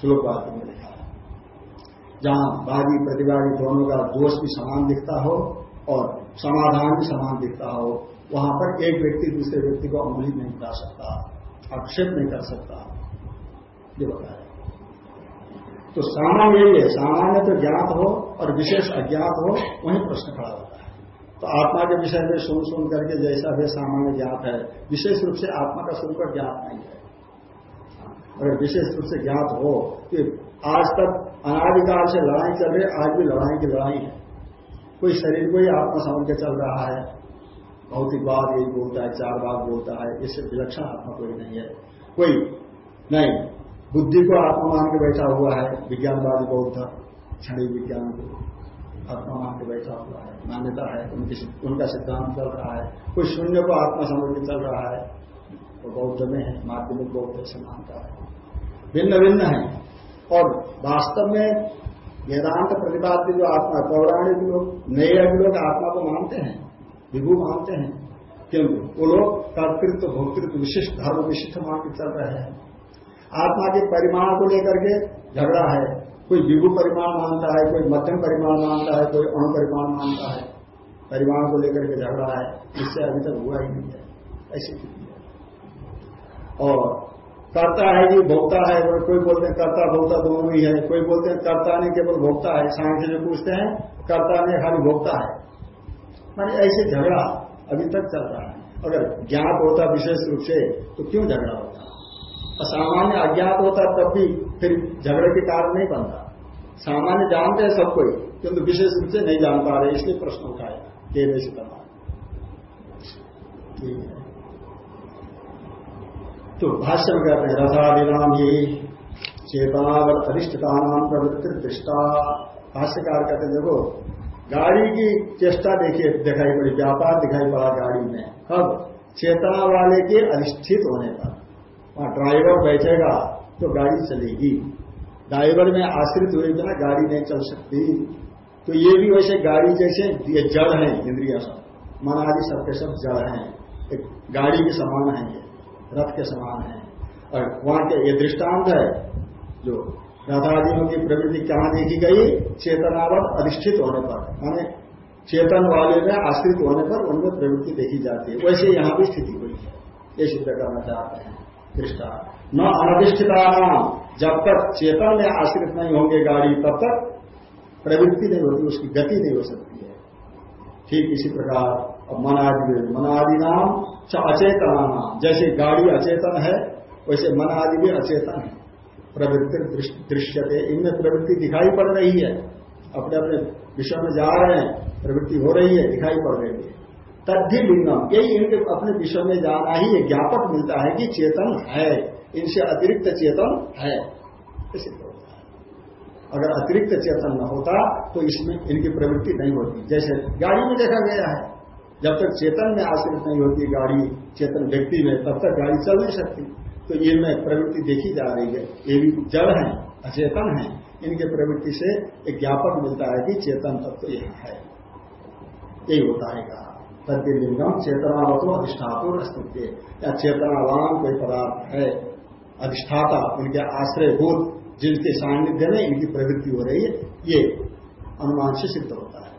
श्लोक वाक्य में लिखा जहाँ वादी प्रतिवादी दोनों का दोष भी समान दिखता हो और समाधान भी समान दिखता हो, वहाँ पर एक व्यक्ति दूसरे व्यक्ति को अमूल्य नहीं कर सकता, आक्षेप नहीं कर सकता। ये बताया तो सामान्य यही है, सामान्य तो ज्ञात हो और विशेष अज्ञात हो, वही प्रश्न खड़ा होता है। तो आत्मा के विषय में सुन सुन करके जैसा भी सामान्य ज्ञात है, विशेष रूप से आत्मा का स्वरूप ज्ञात नहीं है। अगर विशेष रूप से ज्ञात हो कि आज तक अनाधिकार से लड़ाई चल रही आज भी लड़ाई की लड़ाई है। कोई शरीर को ही आत्मा समझ के चल रहा है। भौतिक भौतिकवाद यही बोलता है चार बात बोलता है, इससे विलक्षण आत्मा कोई नहीं है। कोई नहीं, बुद्धि को आत्मा मान के बैठा हुआ है, विज्ञानवादी बौद्ध क्षणिक विज्ञान को आत्मा मान के बैठा हुआ है, मान्यता है, उनकी उनका सिद्धांत चल रहा है। कोई शून्य को आत्मा समझ के चल रहा है, वो बौद्ध में है, माध्यमिक बौद्ध से मानता है। भिन्न भिन्न है। और वास्तव में वेदांत प्रतिपाद्य जो आत्मा, पौराणिक लोग नए लोग आत्मा को मानते हैं, विभू मानते हैं क्योंकि वो लोग कर्तृत्व भोक्तृत्व विशिष्ट, धर्म विशिष्ट मान के चल रहे हैं। आत्मा के परिमाण को लेकर के झगड़ा है। कोई विभु परिमाण मानता है, कोई मध्यम परिमाण मानता है, कोई अणु परिमाण मानता है। परिमाण को लेकर के झगड़ा है इससे अभी तक हुआ ही नहीं है। ऐसी और कर्ता है कि भोक्ता है और कोई बोलते हैं कर्ता भोक्ता दोनों ही है। कोई बोलते हैं कर्ता नहीं, केवल भोक्ता है। सांख्य जो पूछते हैं, कर्ता नहीं खाली भोक्ता है। मानी ऐसे झगड़ा अभी तक चल रहा है। अगर ज्ञात होता विशेष रूप से तो क्यों झगड़ा होता? सामान्य अज्ञात होता तब भी फिर झगड़े के कारण नहीं बनता। सामान्य जानते हैं सब कोई, किंतु विशेष रूप से नहीं जान पा रहे, इसलिए प्रश्न उठाया। देवे से तमाम तो भाष्य में कहते हैं रथादिनाम ही चेतनावत अधिष्ठता नाम प्रवृत्ति दृष्टा भाष्यकार कहते हैं, देखो, गाड़ी की चेष्टा देखिए, दिखाई पड़ी, व्यापार दिखाई पड़ा गाड़ी में। अब चेतना वाले के अधिष्ठित होने पर, वहाँ ड्राइवर बैठेगा तो गाड़ी चलेगी। ड्राइवर में आश्रित हुए बिना गाड़ी नहीं चल सकती। तो ये भी वैसे गाड़ी जैसे, ये जड़ है, इंद्रिया सब। मन आदि सबके सब जड़ है। एक गाड़ी के समान है ये। रथ के समान है। और वहाँ के ये दृष्टांत है, जो राधादियों की प्रवृत्ति कहाँ देखी गई? चेतनावत अधिष्ठित होने पर। माने चेतन वाले में आश्रित होने पर उनमें प्रवृत्ति देखी जाती है। वैसे यहाँ भी स्थिति हुई है। ये सिद्ध करना चाहते हैं। दृष्टा न अनधिष्ठिता जब तक चेतन में आश्रित नहीं होंगे गाड़ी, तब तक प्रवृत्ति नहीं होती, उसकी गति नहीं हो सकती है। ठीक इसी प्रकार अब मनादि मनादि नाम अचेतना नाम, जैसे गाड़ी अचेतन है, वैसे मन आदि भी अचेतन है। प्रवृत्ति दृश्यते, इनमें प्रवृत्ति दिखाई पड़ रही है। अपने अपने विषय में जा रहे हैं, प्रवृत्ति हो रही है, दिखाई पड़ रही है। तद्धि लिंगम, यही इनके अपने विषय में जाना ही ज्ञापक मिलता है कि चेतन है, इनसे अतिरिक्त चेतन है। अगर अतिरिक्त चेतन न होता तो इसमें इनकी प्रवृत्ति नहीं होती। जैसे गाड़ी में देखा गया है जब तक चेतन में आश्रित नहीं होती गाड़ी, चेतन व्यक्ति में, तब तक गाड़ी चल नहीं सकती। तो ये में प्रवृत्ति देखी जा रही है। ये भी जड़ है, अचेतन है। इनके प्रवृत्ति से एक ज्ञापक मिलता है कि चेतन तत्व तो यह है। यही होता है कहा। तद्लिंगम चेतनावतो अधिष्ठातुर अस्तित्व या चेतनावान कोई पदार्थ है, अधिष्ठाता, उनके आश्रयभूत, जिनके सान्निध्य में इनकी प्रवृत्ति हो रही है, ये अनुमान से सिद्ध होता है।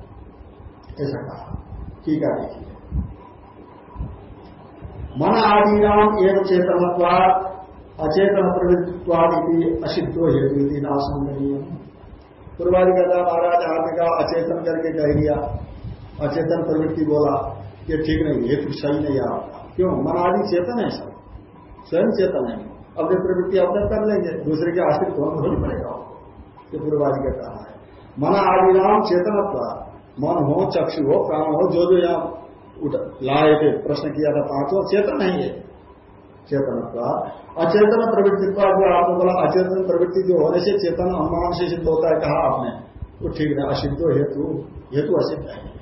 ऐसा कहा। ठीक है। मन आदि नाम एवं चेतनत्वाद अचेतन प्रवृत्तिवाद असिद्धो हेतु नहीं पूर्वादि कहता महाराज आपने कहा अचेतन करके कह दिया। अचेतन प्रवृत्ति बोला, ये ठीक नहीं, ये तो सही नहीं है क्यों? मन आदि चेतन है सब। स्वयं चेतन है। अपनी प्रवृत्ति अपने कर लेंगे, दूसरे के आश्रित होना थोड़ी पड़ेगा ये पूर्वादि का कहा है। मन आदि नाम चेतनत्व मन हो, चक्षु हो, प्राण हो, जो जो यहाँ लाए थे, प्रश्न किया था पाँचों चेतन नहीं है चेतन अचेतन प्रवृत्ति का जो आपने बोला, अचेतन प्रवृत्ति जो होने से चेतन अनुमान से सिद्ध होता है, कहा आपने? वो ठीक है, असिद्ध हेतु हेतु असिद्ध है।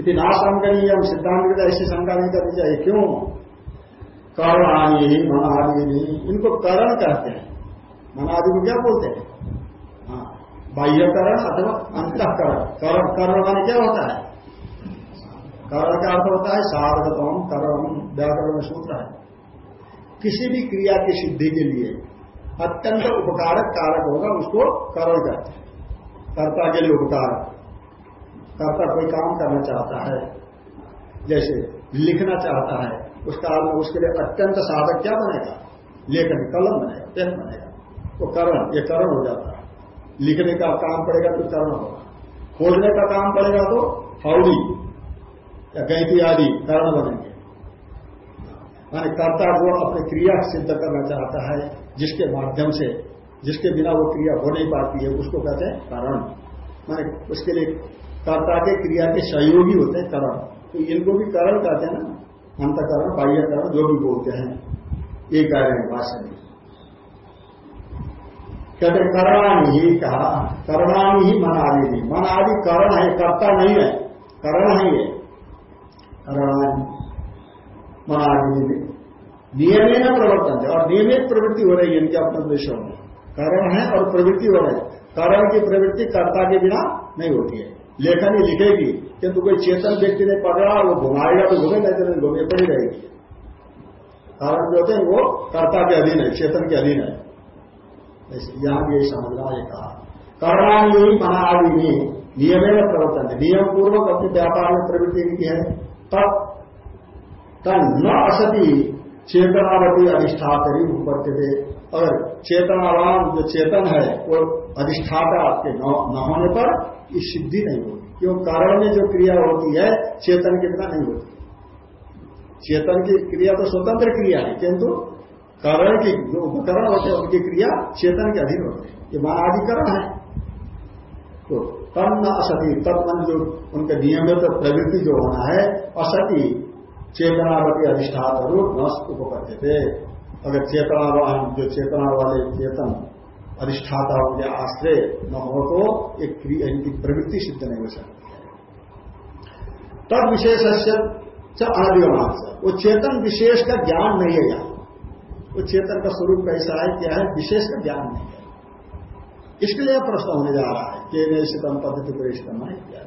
यदि नाशम करिए हम सिद्धांत की ऐसी शंका नहीं करनी चाहिए। क्यों? कर्ण आदि, मन आदि इनको करण कहते हैं। मन आदि को क्या बोलते हाँ? बाह्यकरण अथवा अंतकरण। करण, कर्ण माने क्या होता है? करण का अर्थ होता है साधकतम करण व्याकरण सूत्र है। किसी भी क्रिया की सिद्धि के लिए अत्यंत उपकारक कारक होगा, उसको करण कहते हैं। कर्ता के लिए उपकार। कर्ता कोई काम करना चाहता है, जैसे लिखना चाहता है उस काल में उसके लिए अत्यंत साधक क्या बनेगा? लेखन, कलम बनेगा, पेन बनेगा। वो करण, ये करण हो जाता है। लिखने का काम पड़ेगा तो करण होगा। खोजने का काम पड़ेगा तो फौड़ी या गैती आदि करण बनेंगे। माने कर्ता वो अपने क्रिया सिद्ध करना चाहता है, जिसके माध्यम से, जिसके बिना वो क्रिया हो नहीं पाती है, उसको कहते हैं कारण। माने उसके लिए कर्ता के क्रिया के सहयोगी होते हैं करण। तो इनको भी करण कहते हैं ना, अंतकरण, बाह्यकरण, जो भी बोलते हैं। ये हैं भाषण में। कहते करणानी ही कहा करणानी ही मन आदि नहीं मन आदि करण है, कर्ता नहीं है, करण है ये। करणानी महाराज नियमित प्रवर्तन है और नियमित प्रवृत्ति हो रही है इनके अपने देशों में। कारण है और प्रवृत्ति हो रही है। कारण की प्रवृत्ति कर्ता के बिना नहीं होती है। लेखन ही लिखेगी, किंतु कोई चेतन व्यक्ति ने पढ़ रहा, वो घुमाएगा तो घूमे नहीं तो घूमे पड़ी रहेगी। कारण जो होते हैं, वो कर्ता के अधीन है, चेतन के अधीन है। यहाँ भी यही समझना ये कहा करणान यही मना आदि नहीं नियम प्रवर्तन है नियम पूर्वक अपने व्यापार में प्रवृत्ति की है। तब तन न असती चेतनावती अधिष्ठातरी उपत्य थे अगर चेतनावान जो चेतन है, वो अधिष्ठाता आपके न होने पर ये सिद्धि नहीं होती। क्यों? कारण में जो क्रिया होती है, चेतन के बिना नहीं होती। चेतन की क्रिया तो स्वतंत्र क्रिया है, किंतु कारण की जो उपकरण होते हैं, उनकी क्रिया चेतन के अधीन होते हैं। ये महाधिकरण है। तो तन असती तब मन जो उनके नियमित प्रवृत्ति जो होना है, असती, चेतनावती अधिष्ठात रूप नष्ट उपकरते थे अगर चेतनावान जो चेतना वाले चेतन अधिष्ठाता के आश्रय न हो तो एक क्रिया, इनकी प्रवृत्ति सिद्ध नहीं हो सकती है। तब विशेष से वो चेतन विशेष का ज्ञान नहीं है यहाँ। वो चेतन का स्वरूप कैसा है, क्या है, विशेष का ज्ञान नहीं है। इसके लिए प्रश्न होने जा रहा है, के निश्चितम पद्धति करना है, क्या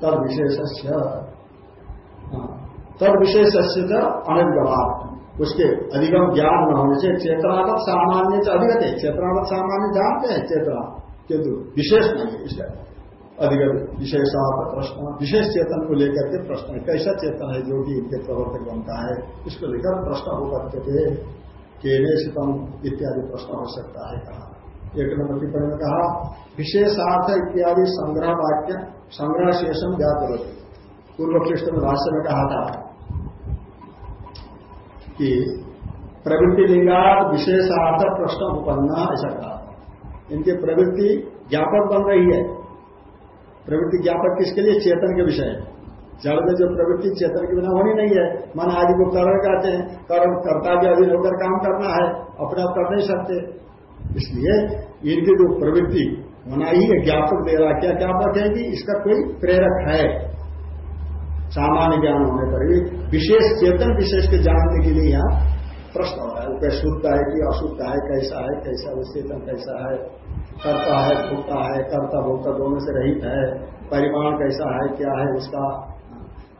तब विशेष तब विशेष अनगवाद उसके अधिगम ज्ञान न होने से चेतनावत सामान्य से अधिगत है चेतनावत सामान्य जानते हैं चेतना, किंतु विशेष नहीं है इसलिए अधिगत विशेषात प्रश्न, विशेष चेतन को लेकर के प्रश्न कैसा चेतन है, जो कि इनके प्रवर्तक बनता है, इसको लेकर प्रश्न हो केने सितम इत्यादि प्रश्न हो सकता है कहा। एक नंबर टिप्पणी में कहा, विशेषार्थ इत्यादि संग्रह वाक्य, संग्रह शेषम व्याप पूर्व पृष्ठ में भाष्य में कहा था कि प्रवृत्ति लिंगात विशेषार्थ प्रश्न उपन्ना ऐसा कहा। इनकी प्रवृत्ति ज्ञापक बन रही है। प्रवृत्ति ज्ञापक किसके लिए? चेतन के विषय जड़ में जो प्रवृत्ति चेतन के बिना होनी नहीं है। मन आदि को करण कहते हैं। करण कर्ता के अधीन होकर काम करना है, अपने आप कर नहीं सकते। इसलिए इनकी जो प्रवृत्ति मना ही है ज्ञापक दे रहा क्या ज्ञापक है कि इसका कोई प्रेरक है? सामान्य ज्ञान होने पर भी, विशेष चेतन, विशेष के जानने के लिए यहाँ प्रश्न हो रहा है। क्या शुद्ध है कि अशुद्ध है, कैसा है, कैसा वो चेतन कैसा है, करता है भोगता है कर्ता भोगता दोनों से रहित है। परिमाण कैसा है, क्या है, उसका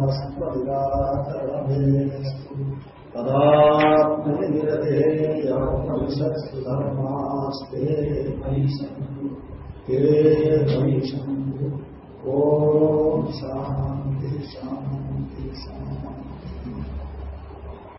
ब्रह्मोपनिषदम् माहम् मामा ब्रह्मनिराकरो निराकरणमस्त्वनिराकरणमेस्तु तदात्मनिरतेर्धर्मास्ते ते शान्ति।